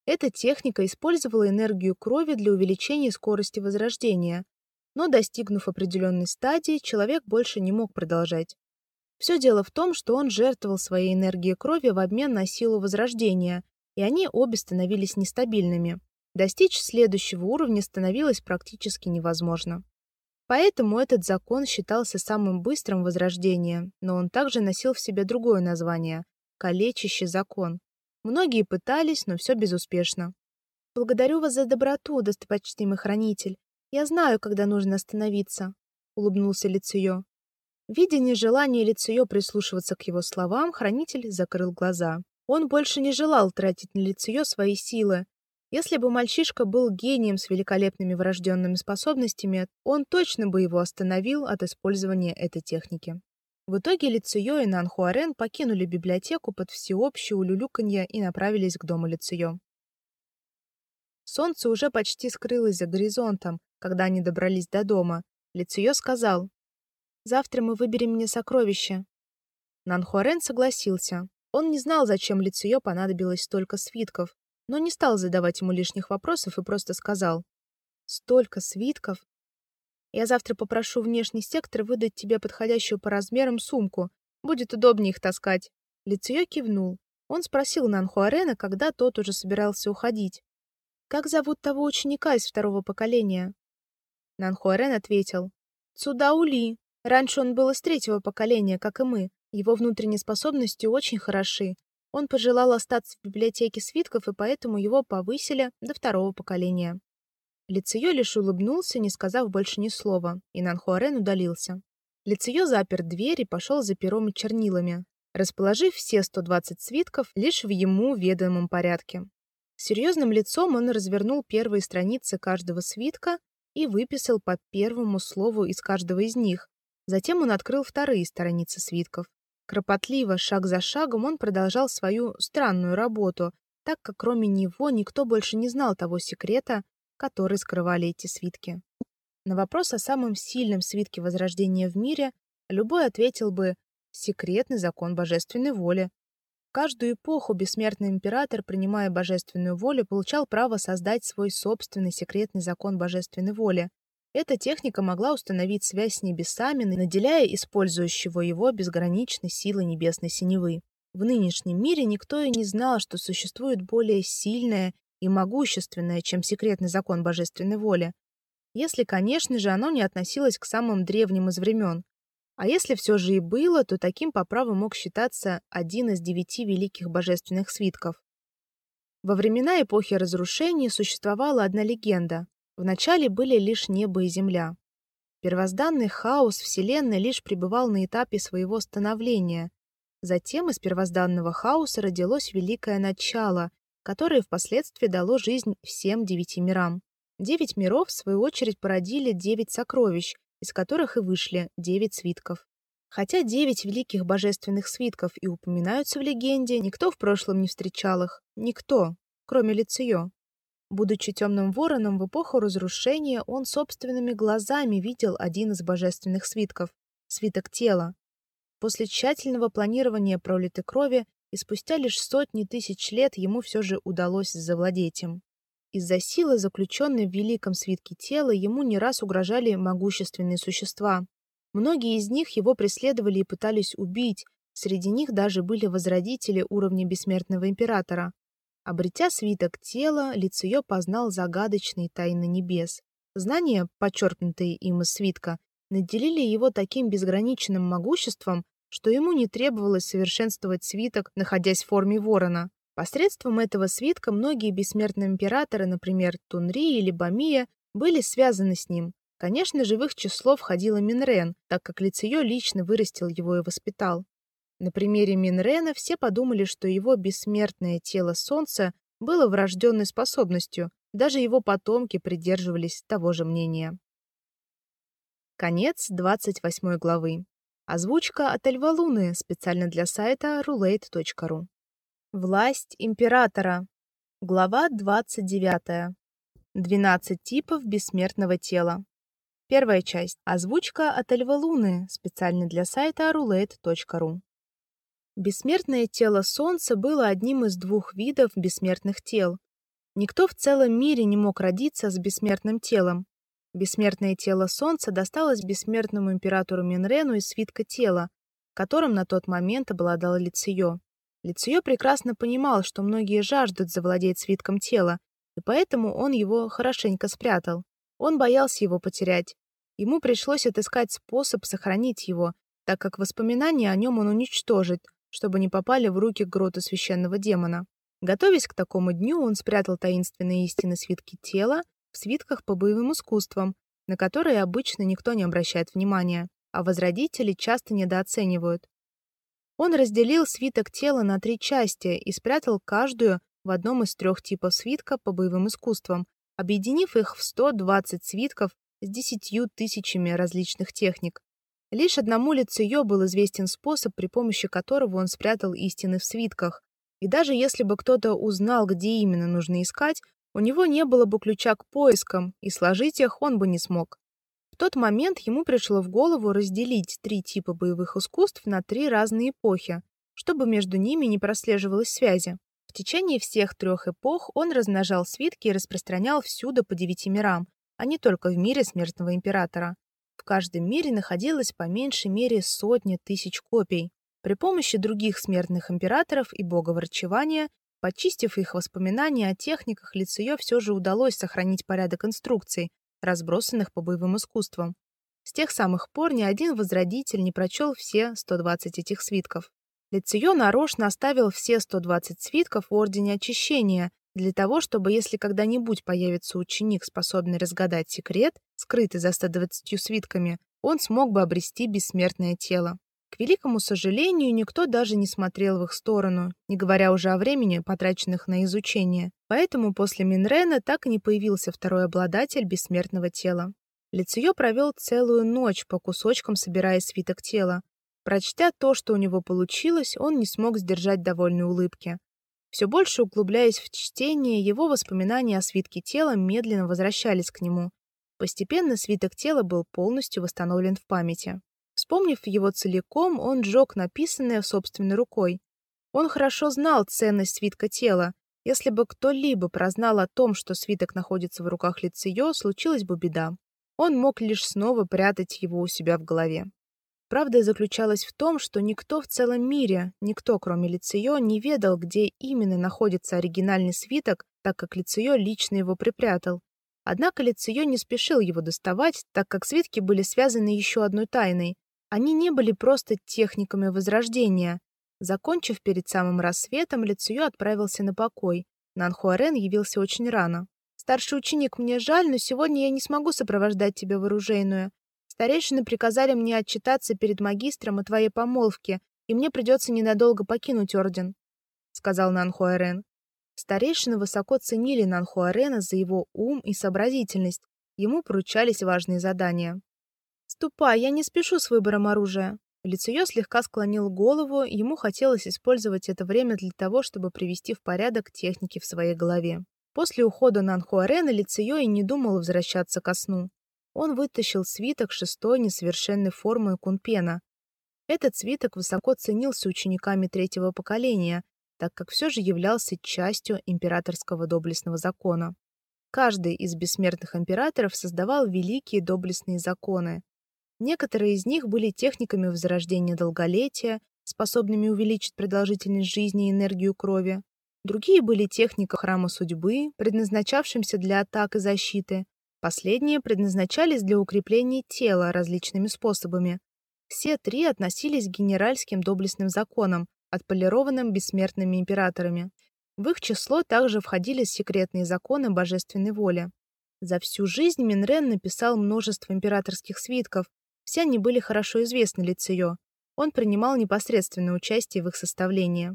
Эта техника использовала энергию крови для увеличения скорости возрождения, но достигнув определенной стадии, человек больше не мог продолжать. Все дело в том, что он жертвовал своей энергией крови в обмен на силу возрождения, и они обе становились нестабильными. Достичь следующего уровня становилось практически невозможно. Поэтому этот закон считался самым быстрым в возрождении, но он также носил в себе другое название калечащий закон. Многие пытались, но все безуспешно. Благодарю вас за доброту, достопочтимый хранитель. Я знаю, когда нужно остановиться, улыбнулся Лицеё. Видя нежелание Лицеё прислушиваться к его словам, хранитель закрыл глаза. Он больше не желал тратить на Лицеё свои силы, если бы мальчишка был гением с великолепными врожденными способностями, он точно бы его остановил от использования этой техники. В итоге Лициё и Нанхуарен покинули библиотеку под всеобщее улюлюканье и направились к дому Лициё. Солнце уже почти скрылось за горизонтом, когда они добрались до дома. Лициё сказал: "Завтра мы выберем мне сокровище". Нанхуарен согласился. Он не знал, зачем Лициё понадобилось столько свитков, но не стал задавать ему лишних вопросов и просто сказал: "Столько свитков. Я завтра попрошу внешний сектор выдать тебе подходящую по размерам сумку. Будет удобнее их таскать". Лицеё кивнул. Он спросил Нанхуарена, когда тот уже собирался уходить. Как зовут того ученика из второго поколения? Нанхуарен ответил: Цудаули. Раньше он был из третьего поколения, как и мы. Его внутренние способности очень хороши. Он пожелал остаться в библиотеке свитков, и поэтому его повысили до второго поколения. Лицеё лишь улыбнулся, не сказав больше ни слова, и Нанхуарен удалился. Лицеё запер дверь и пошел за пером и чернилами, расположив все 120 свитков лишь в ему ведомом порядке. Серьезным лицом он развернул первые страницы каждого свитка и выписал по первому слову из каждого из них. Затем он открыл вторые страницы свитков. Кропотливо, шаг за шагом он продолжал свою странную работу, так как кроме него никто больше не знал того секрета, который скрывали эти свитки. На вопрос о самом сильном свитке возрождения в мире любой ответил бы секретный закон божественной воли. В каждую эпоху бессмертный император, принимая божественную волю, получал право создать свой собственный секретный закон божественной воли, эта техника могла установить связь с небесами, наделяя использующего его безграничной силой небесной синевы. В нынешнем мире никто и не знал, что существует более сильное и могущественное, чем секретный закон божественной воли. Если, конечно же, оно не относилось к самым древним из времен. А если все же и было, то таким по праву мог считаться один из девяти великих божественных свитков. Во времена эпохи разрушений существовала одна легенда, Вначале были лишь небо и земля. Первозданный хаос Вселенной лишь пребывал на этапе своего становления. Затем из первозданного хаоса родилось великое начало, которое впоследствии дало жизнь всем девяти мирам. Девять миров, в свою очередь, породили девять сокровищ, из которых и вышли девять свитков. Хотя девять великих божественных свитков и упоминаются в легенде, никто в прошлом не встречал их. Никто, кроме Лицио. Будучи темным вороном в эпоху разрушения, он собственными глазами видел один из божественных свитков — свиток тела. После тщательного планирования пролитой крови и спустя лишь сотни тысяч лет ему все же удалось завладеть им. Из-за силы, заключенной в великом свитке тела, ему не раз угрожали могущественные существа. Многие из них его преследовали и пытались убить, среди них даже были возродители уровня бессмертного императора. Обретя свиток тела, Лицеё познал загадочные тайны небес. Знания, подчеркнутые им из свитка, наделили его таким безграничным могуществом, что ему не требовалось совершенствовать свиток, находясь в форме ворона. Посредством этого свитка многие бессмертные императоры, например, Тунри или Бамия, были связаны с ним. Конечно же, в их число входила Минрен, так как Лицеё лично вырастил его и воспитал. На примере Минрена все подумали, что его бессмертное тело Солнца было врожденной способностью, даже его потомки придерживались того же мнения. Конец 28 главы. Озвучка от Эльва Луны специально для сайта roulette.ru. Власть императора. Глава 29. 12 типов бессмертного тела. Первая часть. Озвучка от Эльва Луны специально для сайта roulette.ru. Бессмертное тело Солнца было одним из двух видов бессмертных тел. Никто в целом мире не мог родиться с бессмертным телом, Бессмертное тело Солнца досталось бессмертному императору Минрену из свитка тела, которым на тот момент обладал Лициё. Лициё прекрасно понимал, что многие жаждут завладеть свитком тела, и поэтому он его хорошенько спрятал. Он боялся его потерять. Ему пришлось отыскать способ сохранить его, так как воспоминания о нем он уничтожит, чтобы не попали в руки грота священного демона. Готовясь к такому дню, он спрятал таинственные истины свитки тела в свитках по боевым искусствам, на которые обычно никто не обращает внимания, а возродители часто недооценивают. Он разделил свиток тела на три части и спрятал каждую в одном из трех типов свитка по боевым искусствам, объединив их в 120 свитков с десятью тысячами различных техник. Лишь одному Лицеё был известен способ, при помощи которого он спрятал истины в свитках, и даже если бы кто-то узнал, где именно нужно искать, у него не было бы ключа к поискам, и сложить их он бы не смог. В тот момент ему пришло в голову разделить три типа боевых искусств на три разные эпохи, чтобы между ними не прослеживалось связи. В течение всех трех эпох он размножал свитки и распространял всюду по девяти мирам, а не только в мире смертного императора. В каждом мире находилось по меньшей мере сотни тысяч копий. При помощи других смертных императоров и бога врачевания Почистив их воспоминания о техниках, Лицеё все же удалось сохранить порядок инструкций, разбросанных по боевым искусствам. С тех самых пор ни один возродитель не прочел все 120 этих свитков. Лицеё нарочно оставил все 120 свитков в Ордене Очищения, для того, чтобы если когда-нибудь появится ученик, способный разгадать секрет, скрытый за 120 свитками, он смог бы обрести бессмертное тело. К великому сожалению, никто даже не смотрел в их сторону, не говоря уже о времени, потраченных на изучение. Поэтому после Минрена так и не появился второй обладатель бессмертного тела. Лицеё провел целую ночь по кусочкам собирая свиток тела. Прочтя то, что у него получилось, он не смог сдержать довольной улыбки. Все больше углубляясь в чтение, его воспоминания о свитке тела медленно возвращались к нему. Постепенно свиток тела был полностью восстановлен в памяти. Вспомнив его целиком, он сжег написанное собственной рукой. Он хорошо знал ценность свитка тела. Если бы кто-либо прознал о том, что свиток находится в руках Лициё, случилась бы беда. Он мог лишь снова прятать его у себя в голове. Правда заключалась в том, что никто в целом мире, никто, кроме Лициё, не ведал, где именно находится оригинальный свиток, так как Лициё лично его припрятал. Однако Лициё не спешил его доставать, так как свитки были связаны еще одной тайной. Они не были просто техниками возрождения. Закончив перед самым рассветом, Лицую отправился на покой. Нанхуарен явился очень рано. «Старший ученик, мне жаль, но сегодня я не смогу сопровождать тебя в оружейную. Старейшины приказали мне отчитаться перед магистром о твоей помолвке, и мне придется ненадолго покинуть орден», — сказал Нанхуарен. Старейшины высоко ценили Нанхуарена за его ум и сообразительность. Ему поручались важные задания. «Ступай, я не спешу с выбором оружия». Лицеё слегка склонил голову, ему хотелось использовать это время для того, чтобы привести в порядок техники в своей голове. После ухода на Анхуарена Лицеё и не думал возвращаться ко сну. Он вытащил свиток шестой несовершенной формы кунпена. Этот свиток высоко ценился учениками третьего поколения, так как все же являлся частью императорского доблестного закона. Каждый из бессмертных императоров создавал великие доблестные законы. Некоторые из них были техниками возрождения долголетия, способными увеличить продолжительность жизни и энергию крови. Другие были техникой храма судьбы, предназначавшимся для атак и защиты. Последние предназначались для укрепления тела различными способами. Все три относились к генеральским доблестным законам, отполированным бессмертными императорами. В их число также входили секретные законы божественной воли. За всю жизнь Минрен написал множество императорских свитков. Все они были хорошо известны Лицеё. Он принимал непосредственное участие в их составлении.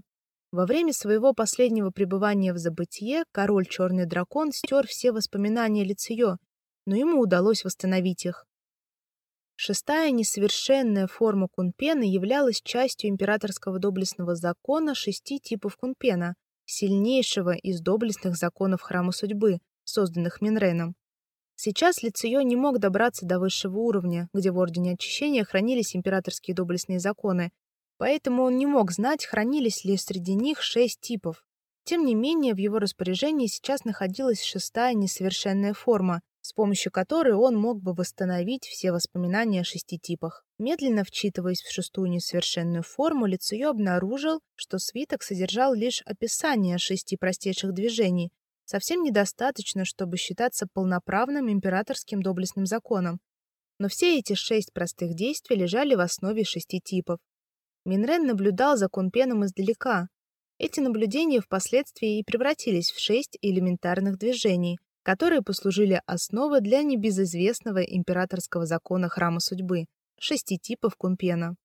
Во время своего последнего пребывания в забытье король Черный Дракон стер все воспоминания Лицеё, но ему удалось восстановить их. Шестая несовершенная форма кунпена являлась частью императорского доблестного закона шести типов кунпена, сильнейшего из доблестных законов Храма Судьбы, созданных Минреном. Сейчас Лицеё не мог добраться до высшего уровня, где в Ордене Очищения хранились императорские доблестные законы, поэтому он не мог знать, хранились ли среди них шесть типов. Тем не менее, в его распоряжении сейчас находилась шестая несовершенная форма, с помощью которой он мог бы восстановить все воспоминания о шести типах. Медленно вчитываясь в шестую несовершенную форму, Лицеё обнаружил, что свиток содержал лишь описание шести простейших движений, совсем недостаточно, чтобы считаться полноправным императорским доблестным законом. Но все эти шесть простых действий лежали в основе шести типов. Минрен наблюдал за Кунпеном издалека. Эти наблюдения впоследствии и превратились в шесть элементарных движений, которые послужили основой для небезызвестного императорского закона Храма Судьбы – шести типов кунпена.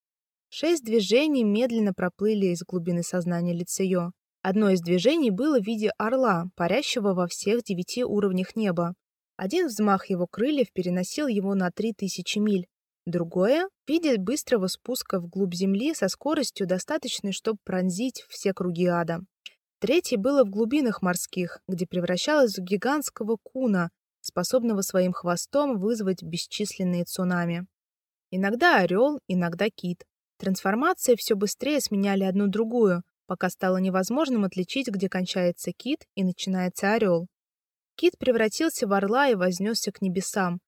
Шесть движений медленно проплыли из глубины сознания Лицеё. Одно из движений было в виде орла, парящего во всех девяти уровнях неба. Один взмах его крыльев переносил его на три тысячи миль, другое — в виде быстрого спуска вглубь земли со скоростью, достаточной, чтобы пронзить все круги ада. Третье было в глубинах морских, где превращалось в гигантского куна, способного своим хвостом вызвать бесчисленные цунами. Иногда орел, иногда кит. Трансформации все быстрее сменяли одну другую, пока стало невозможным отличить, где кончается кит и начинается орел. Кит превратился в орла и вознесся к небесам.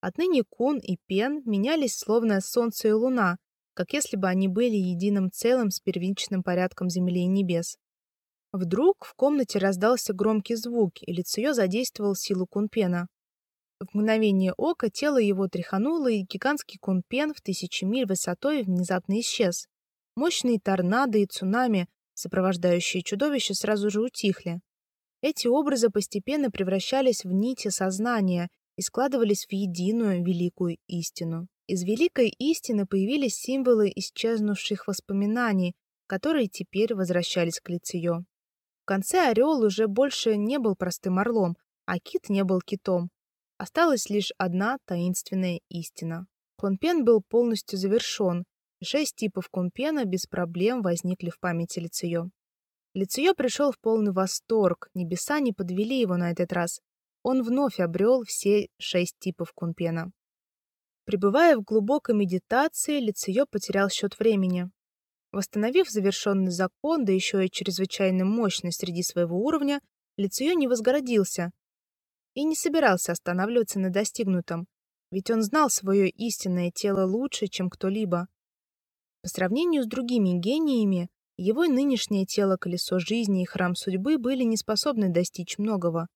Отныне кун и пен менялись словно солнце и луна, как если бы они были единым целым с первичным порядком земли и небес. Вдруг в комнате раздался громкий звук, и Лицеё задействовал силу кунпена. В мгновение ока тело его тряхануло, и гигантский кунпен в тысячи миль высотой внезапно исчез. Мощные торнадо и цунами, сопровождающие чудовище, сразу же утихли. Эти образы постепенно превращались в нити сознания и складывались в единую великую истину. Из великой истины появились символы исчезнувших воспоминаний, которые теперь возвращались к Лицеё конце орел уже больше не был простым орлом, а кит не был китом. Осталась лишь одна таинственная истина. Конпен был полностью завершен, шесть типов конпена без проблем возникли в памяти Лицеё. Лицеё пришел в полный восторг, небеса не подвели его на этот раз. Он вновь обрел все шесть типов конпена. Пребывая в глубокой медитации, Лицеё потерял счет времени. Восстановив завершенный закон, да еще и чрезвычайно мощный среди своего уровня, Лицеё не возгородился и не собирался останавливаться на достигнутом, ведь он знал свое истинное тело лучше, чем кто-либо. По сравнению с другими гениями, его нынешнее тело колесо жизни и храм судьбы были не способны достичь многого.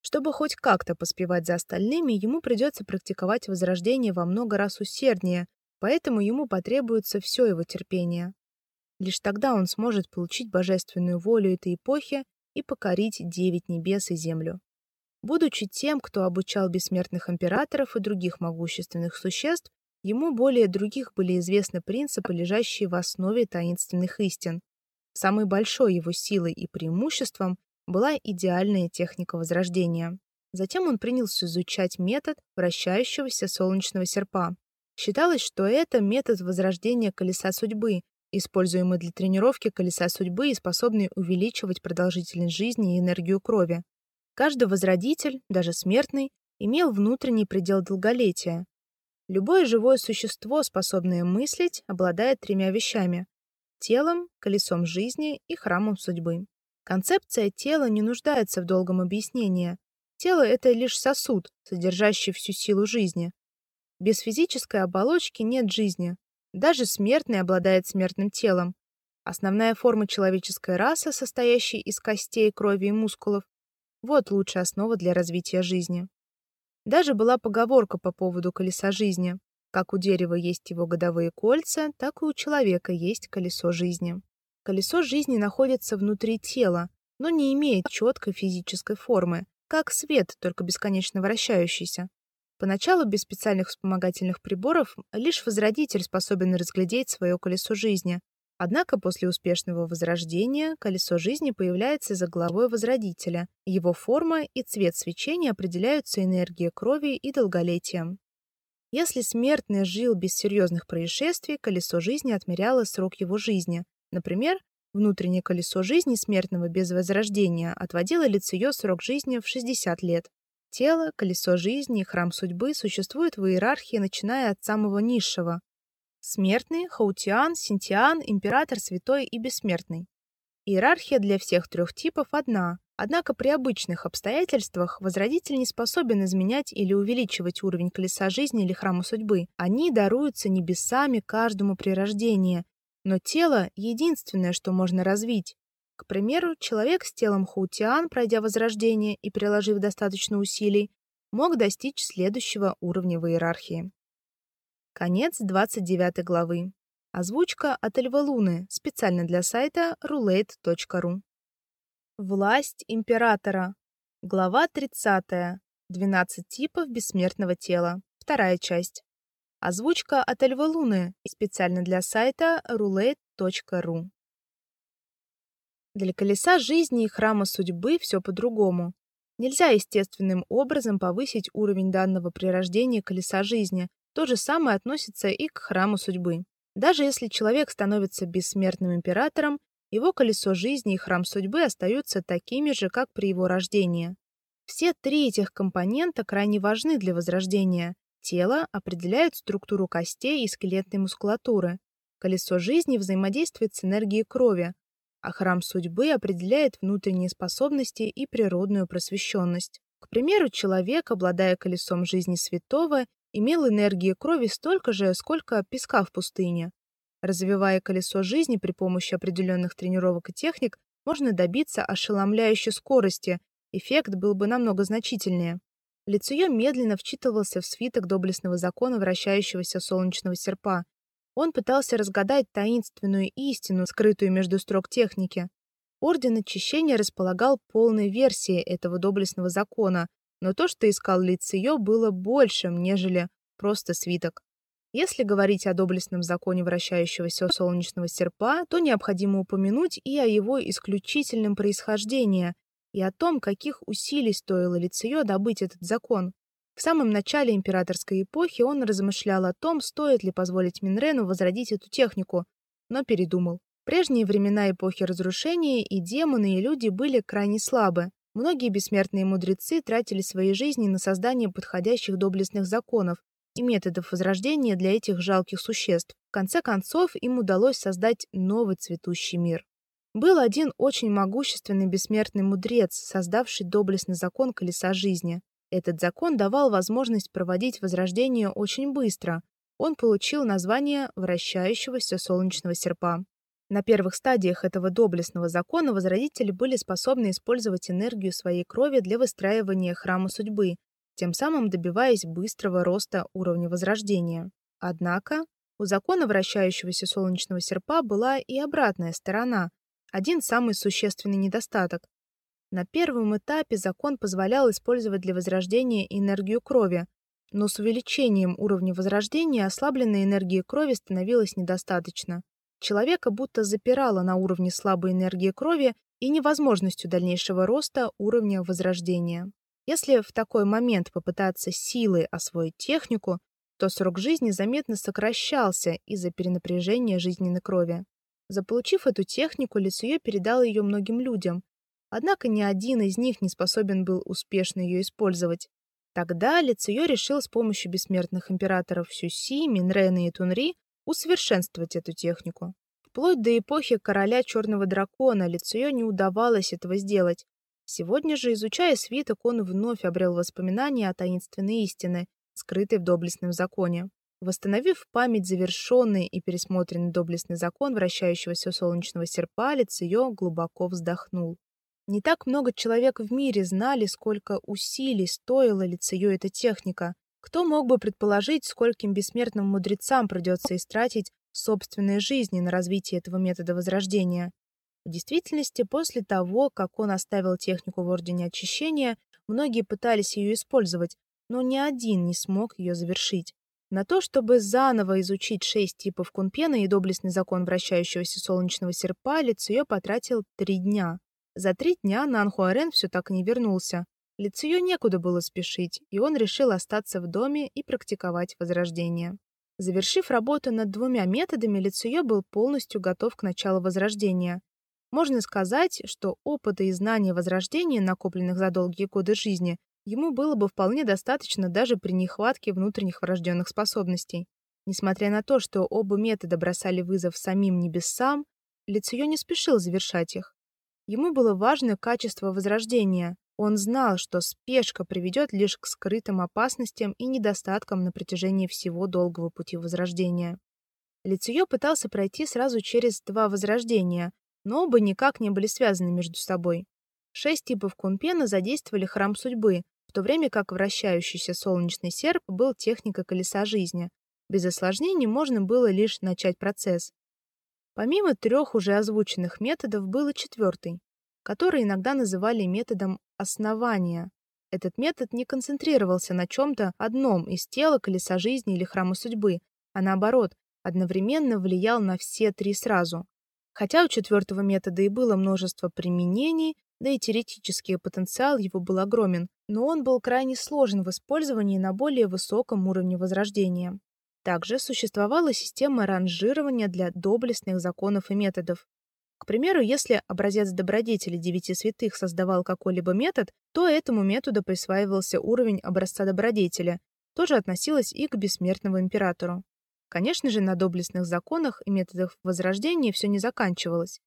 Чтобы хоть как-то поспевать за остальными, ему придется практиковать возрождение во много раз усерднее, поэтому ему потребуется все его терпение. Лишь тогда он сможет получить божественную волю этой эпохи и покорить девять небес и землю. Будучи тем, кто обучал бессмертных императоров и других могущественных существ, ему более других были известны принципы, лежащие в основе таинственных истин. Самой большой его силой и преимуществом была идеальная техника возрождения. Затем он принялся изучать метод вращающегося солнечного серпа. Считалось, что это метод возрождения колеса судьбы, используемый для тренировки колеса судьбы и способный увеличивать продолжительность жизни и энергию крови. Каждый возродитель, даже смертный, имел внутренний предел долголетия. Любое живое существо, способное мыслить, обладает тремя вещами: телом, колесом жизни и храмом судьбы. Концепция тела не нуждается в долгом объяснении. Тело это лишь сосуд, содержащий всю силу жизни. Без физической оболочки нет жизни. Даже смертный обладает смертным телом. Основная форма человеческой расы, состоящей из костей, крови и мускулов, вот лучшая основа для развития жизни. Даже была поговорка по поводу колеса жизни. Как у дерева есть его годовые кольца, так и у человека есть колесо жизни. Колесо жизни находится внутри тела, но не имеет четкой физической формы, как свет, только бесконечно вращающийся. Поначалу без специальных вспомогательных приборов лишь возродитель способен разглядеть свое колесо жизни. Однако после успешного возрождения колесо жизни появляется за головой возродителя. Его форма и цвет свечения определяются энергией крови и долголетием. Если смертный жил без серьезных происшествий, колесо жизни отмеряло срок его жизни. Например, внутреннее колесо жизни смертного без возрождения отводило лицеё срок жизни в 60 лет. Тело, колесо жизни и храм судьбы существуют в иерархии, начиная от самого низшего. Смертный, Хаутиан, Синтиан, Император, Святой и Бессмертный. Иерархия для всех трех типов одна, однако при обычных обстоятельствах Возродитель не способен изменять или увеличивать уровень колеса жизни или храма судьбы. Они даруются небесами каждому при рождении, но тело — единственное, что можно развить. К примеру, человек с телом Хаутиан, пройдя возрождение и приложив достаточно усилий, мог достичь следующего уровня в иерархии. Конец 29 главы. Озвучка от Эльва Луны, специально для сайта roulette.ru. Власть императора. Глава 30. 12 типов бессмертного тела. Вторая часть. Озвучка от Эльва Луны, специально для сайта roulette.ru. Для колеса жизни и храма судьбы все по-другому. Нельзя естественным образом повысить уровень данного при рождении колеса жизни. То же самое относится и к храму судьбы. Даже если человек становится бессмертным императором, его колесо жизни и храм судьбы остаются такими же, как при его рождении. Все три этих компонента крайне важны для возрождения. Тело определяет структуру костей и скелетной мускулатуры. Колесо жизни взаимодействует с энергией крови, а храм судьбы определяет внутренние способности и природную просвещенность. К примеру, человек, обладая колесом жизни святого, имел энергии крови столько же, сколько песка в пустыне. Развивая колесо жизни при помощи определенных тренировок и техник, можно добиться ошеломляющей скорости. Эффект был бы намного значительнее. Лицуё медленно вчитывался в свиток доблестного закона вращающегося солнечного серпа, он пытался разгадать таинственную истину, скрытую между строк техники. Орден очищения располагал полной версией этого доблестного закона, но то, что искал Лициё, было большим, нежели просто свиток. Если говорить о доблестном законе вращающегося солнечного серпа, то необходимо упомянуть и о его исключительном происхождении, и о том, каких усилий стоило Лициё добыть этот закон. В самом начале императорской эпохи он размышлял о том, стоит ли позволить Минрену возродить эту технику, но передумал. В прежние времена эпохи разрушения и демоны, и люди были крайне слабы. Многие бессмертные мудрецы тратили свои жизни на создание подходящих доблестных законов и методов возрождения для этих жалких существ. В конце концов, им удалось создать новый цветущий мир. Был один очень могущественный бессмертный мудрец, создавший доблестный закон колеса жизни. Этот закон давал возможность проводить возрождение очень быстро. Он получил название вращающегося солнечного серпа. На первых стадиях этого доблестного закона возродители были способны использовать энергию своей крови для выстраивания храма судьбы, тем самым добиваясь быстрого роста уровня возрождения. Однако, у закона вращающегося солнечного серпа была и обратная сторона, один самый существенный недостаток. На первом этапе закон позволял использовать для возрождения энергию крови, но с увеличением уровня возрождения ослабленной энергии крови становилось недостаточно. Человека будто запирало на уровне слабой энергии крови и невозможностью дальнейшего роста уровня возрождения. Если в такой момент попытаться силой освоить технику, то срок жизни заметно сокращался из-за перенапряжения жизненной крови. Заполучив эту технику, Лицуё передал ее многим людям, однако ни один из них не способен был успешно ее использовать. Тогда Лицуё решил с помощью бессмертных императоров Сюси, Минрена и Тунри усовершенствовать эту технику. Вплоть до эпохи короля Черного дракона Лицуё не удавалось этого сделать. Сегодня же, изучая свиток, он вновь обрел воспоминания о таинственной истине, скрытой в доблестном законе. Восстановив память завершенный и пересмотренный доблестный закон вращающегося солнечного серпа, Лицуё глубоко вздохнул. Не так много человек в мире знали, сколько усилий стоила Лицею эта техника. Кто мог бы предположить, скольким бессмертным мудрецам придется истратить собственные жизни на развитие этого метода возрождения? В действительности, после того, как он оставил технику в Ордене Очищения, многие пытались ее использовать, но ни один не смог ее завершить. На то, чтобы заново изучить шесть типов кунпена и доблестный закон вращающегося солнечного серпа, Лицеё потратил три дня. За три дня Нанхуарен все так и не вернулся. Лицею некуда было спешить, и он решил остаться в доме и практиковать возрождение. Завершив работу над двумя методами, Лицею был полностью готов к началу возрождения. Можно сказать, что опыта и знания возрождения, накопленных за долгие годы жизни, ему было бы вполне достаточно даже при нехватке внутренних врожденных способностей. Несмотря на то, что оба метода бросали вызов самим небесам, Лицею не спешил завершать их. Ему было важно качество возрождения. Он знал, что спешка приведет лишь к скрытым опасностям и недостаткам на протяжении всего долгого пути возрождения. Лицеё пытался пройти сразу через два возрождения, но оба никак не были связаны между собой. Шесть типов кунпена задействовали храм судьбы, в то время как вращающийся солнечный серп был техникой колеса жизни. Без осложнений можно было лишь начать процесс. Помимо трех уже озвученных методов был и четвертый, который иногда называли методом основания. Этот метод не концентрировался на чем-то одном из тела колеса жизни или храма судьбы, а наоборот, одновременно влиял на все три сразу. Хотя у четвертого метода и было множество применений, да и теоретический потенциал его был огромен, но он был крайне сложен в использовании на более высоком уровне возрождения. Также существовала система ранжирования для доблестных законов и методов. К примеру, если образец добродетели девяти святых создавал какой-либо метод, то этому методу присваивался уровень образца добродетели, тоже относилось и к бессмертному императору. Конечно же, на доблестных законах и методах возрождения все не заканчивалось.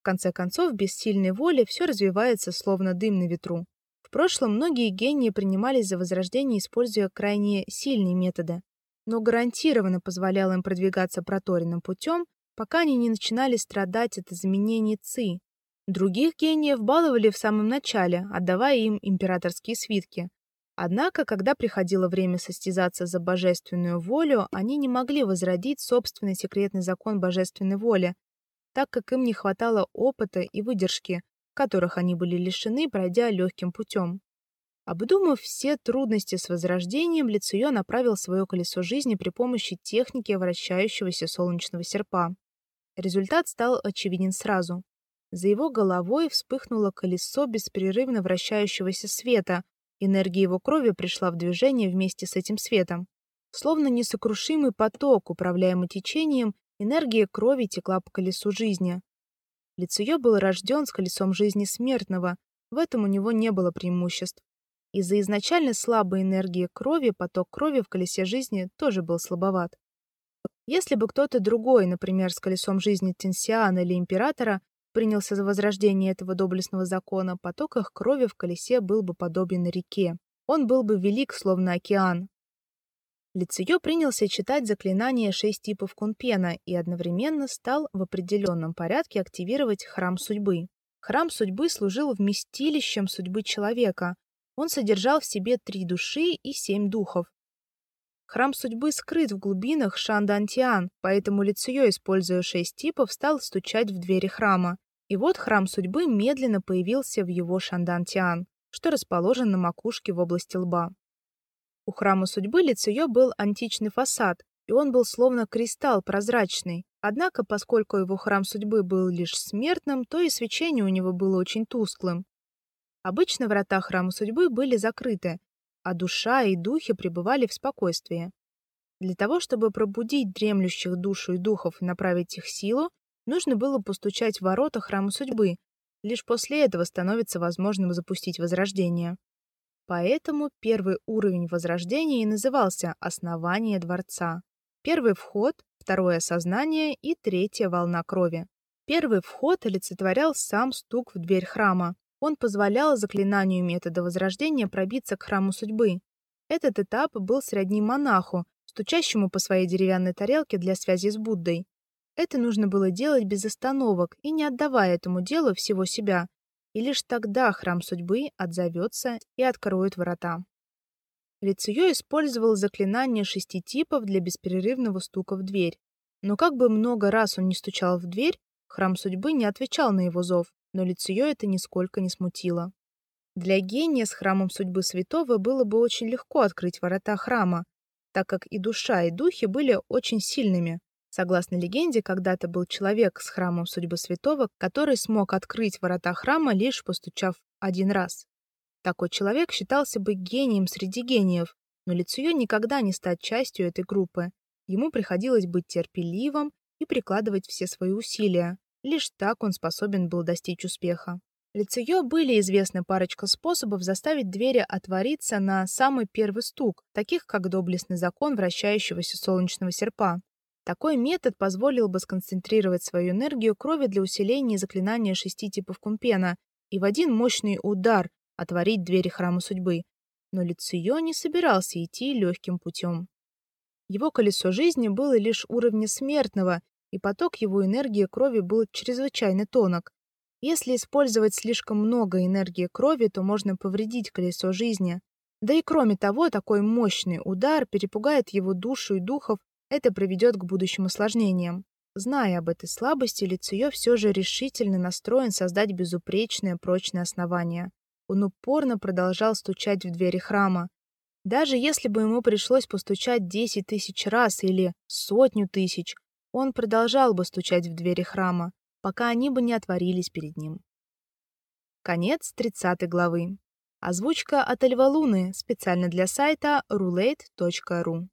В конце концов, без сильной воли все развивается словно дым на ветру. В прошлом многие гении принимались за возрождение, используя крайне сильные методы но гарантированно позволял им продвигаться проторенным путем, пока они не начинали страдать от изменений ци. Других гениев баловали в самом начале, отдавая им императорские свитки. Однако, когда приходило время состязаться за божественную волю, они не могли возродить собственный секретный закон божественной воли, так как им не хватало опыта и выдержки, которых они были лишены, пройдя легким путем. Обдумав все трудности с возрождением, Лицуё направил свое колесо жизни при помощи техники вращающегося солнечного серпа. Результат стал очевиден сразу. За его головой вспыхнуло колесо беспрерывно вращающегося света. Энергия его крови пришла в движение вместе с этим светом. Словно несокрушимый поток, управляемый течением, энергия крови текла по колесу жизни. Лицуё был рожден с колесом жизни смертного, в этом у него не было преимуществ. Из-за изначально слабой энергии крови поток крови в колесе жизни тоже был слабоват. Если бы кто-то другой, например, с колесом жизни Тенсиана или Императора, принялся за возрождение этого доблестного закона, поток их крови в колесе был бы подобен реке. Он был бы велик, словно океан. Лицеё принялся читать заклинания шесть типов кунпена и одновременно стал в определенном порядке активировать храм судьбы. Храм судьбы служил вместилищем судьбы человека, он содержал в себе три души и семь духов. Храм судьбы скрыт в глубинах Шандантиан, поэтому Лицуё, используя шесть типов, стал стучать в двери храма. И вот храм судьбы медленно появился в его Шандантиан, что расположен на макушке в области лба. У храма судьбы Лицуё был античный фасад, и он был словно кристалл прозрачный. Однако, поскольку его храм судьбы был лишь смертным, то и свечение у него было очень тусклым. Обычно врата храма судьбы были закрыты, а душа и духи пребывали в спокойствии. Для того, чтобы пробудить дремлющих душу и духов и направить их силу, нужно было постучать в ворота храма судьбы. Лишь после этого становится возможным запустить возрождение. Поэтому первый уровень возрождения и назывался основание дворца. Первый вход, второе сознание и третья волна крови. Первый вход олицетворял сам стук в дверь храма. Он позволял заклинанию метода возрождения пробиться к храму судьбы. Этот этап был сродни монаху, стучащему по своей деревянной тарелке для связи с Буддой. Это нужно было делать без остановок и не отдавая этому делу всего себя, и лишь тогда храм судьбы отзовется и откроет врата. Лицеё использовал заклинание шести типов для бесперерывного стука в дверь. Но как бы много раз он ни стучал в дверь, храм судьбы не отвечал на его зов, но Лицеё это нисколько не смутило. Для гения с храмом судьбы святого было бы очень легко открыть ворота храма, так как и душа, и духи были очень сильными. Согласно легенде, когда-то был человек с храмом судьбы святого, который смог открыть ворота храма лишь постучав один раз. Такой человек считался бы гением среди гениев, но Лицуё никогда не стать частью этой группы. Ему приходилось быть терпеливым и прикладывать все свои усилия. Лишь так он способен был достичь успеха. Лицеё были известны парочка способов заставить двери отвориться на самый первый стук, таких как доблестный закон вращающегося солнечного серпа. Такой метод позволил бы сконцентрировать свою энергию крови для усиления заклинания шести типов кумпена и в один мощный удар отворить двери храма судьбы, но Лицио не собирался идти легким путем. Его колесо жизни было лишь уровня смертного, и поток его энергии крови был чрезвычайно тонок. Если использовать слишком много энергии крови, то можно повредить колесо жизни. Да и кроме того, такой мощный удар перепугает его душу и духов, это приведет к будущим осложнениям. Зная об этой слабости, Лицио все же решительно настроен создать безупречное прочное основание. Он упорно продолжал стучать в двери храма. Даже если бы ему пришлось постучать десять тысяч раз или сотню тысяч, он продолжал бы стучать в двери храма, пока они бы не отворились перед ним. Конец 30 главы. Озвучка от Эльва Луны специально для сайта roulette.ru.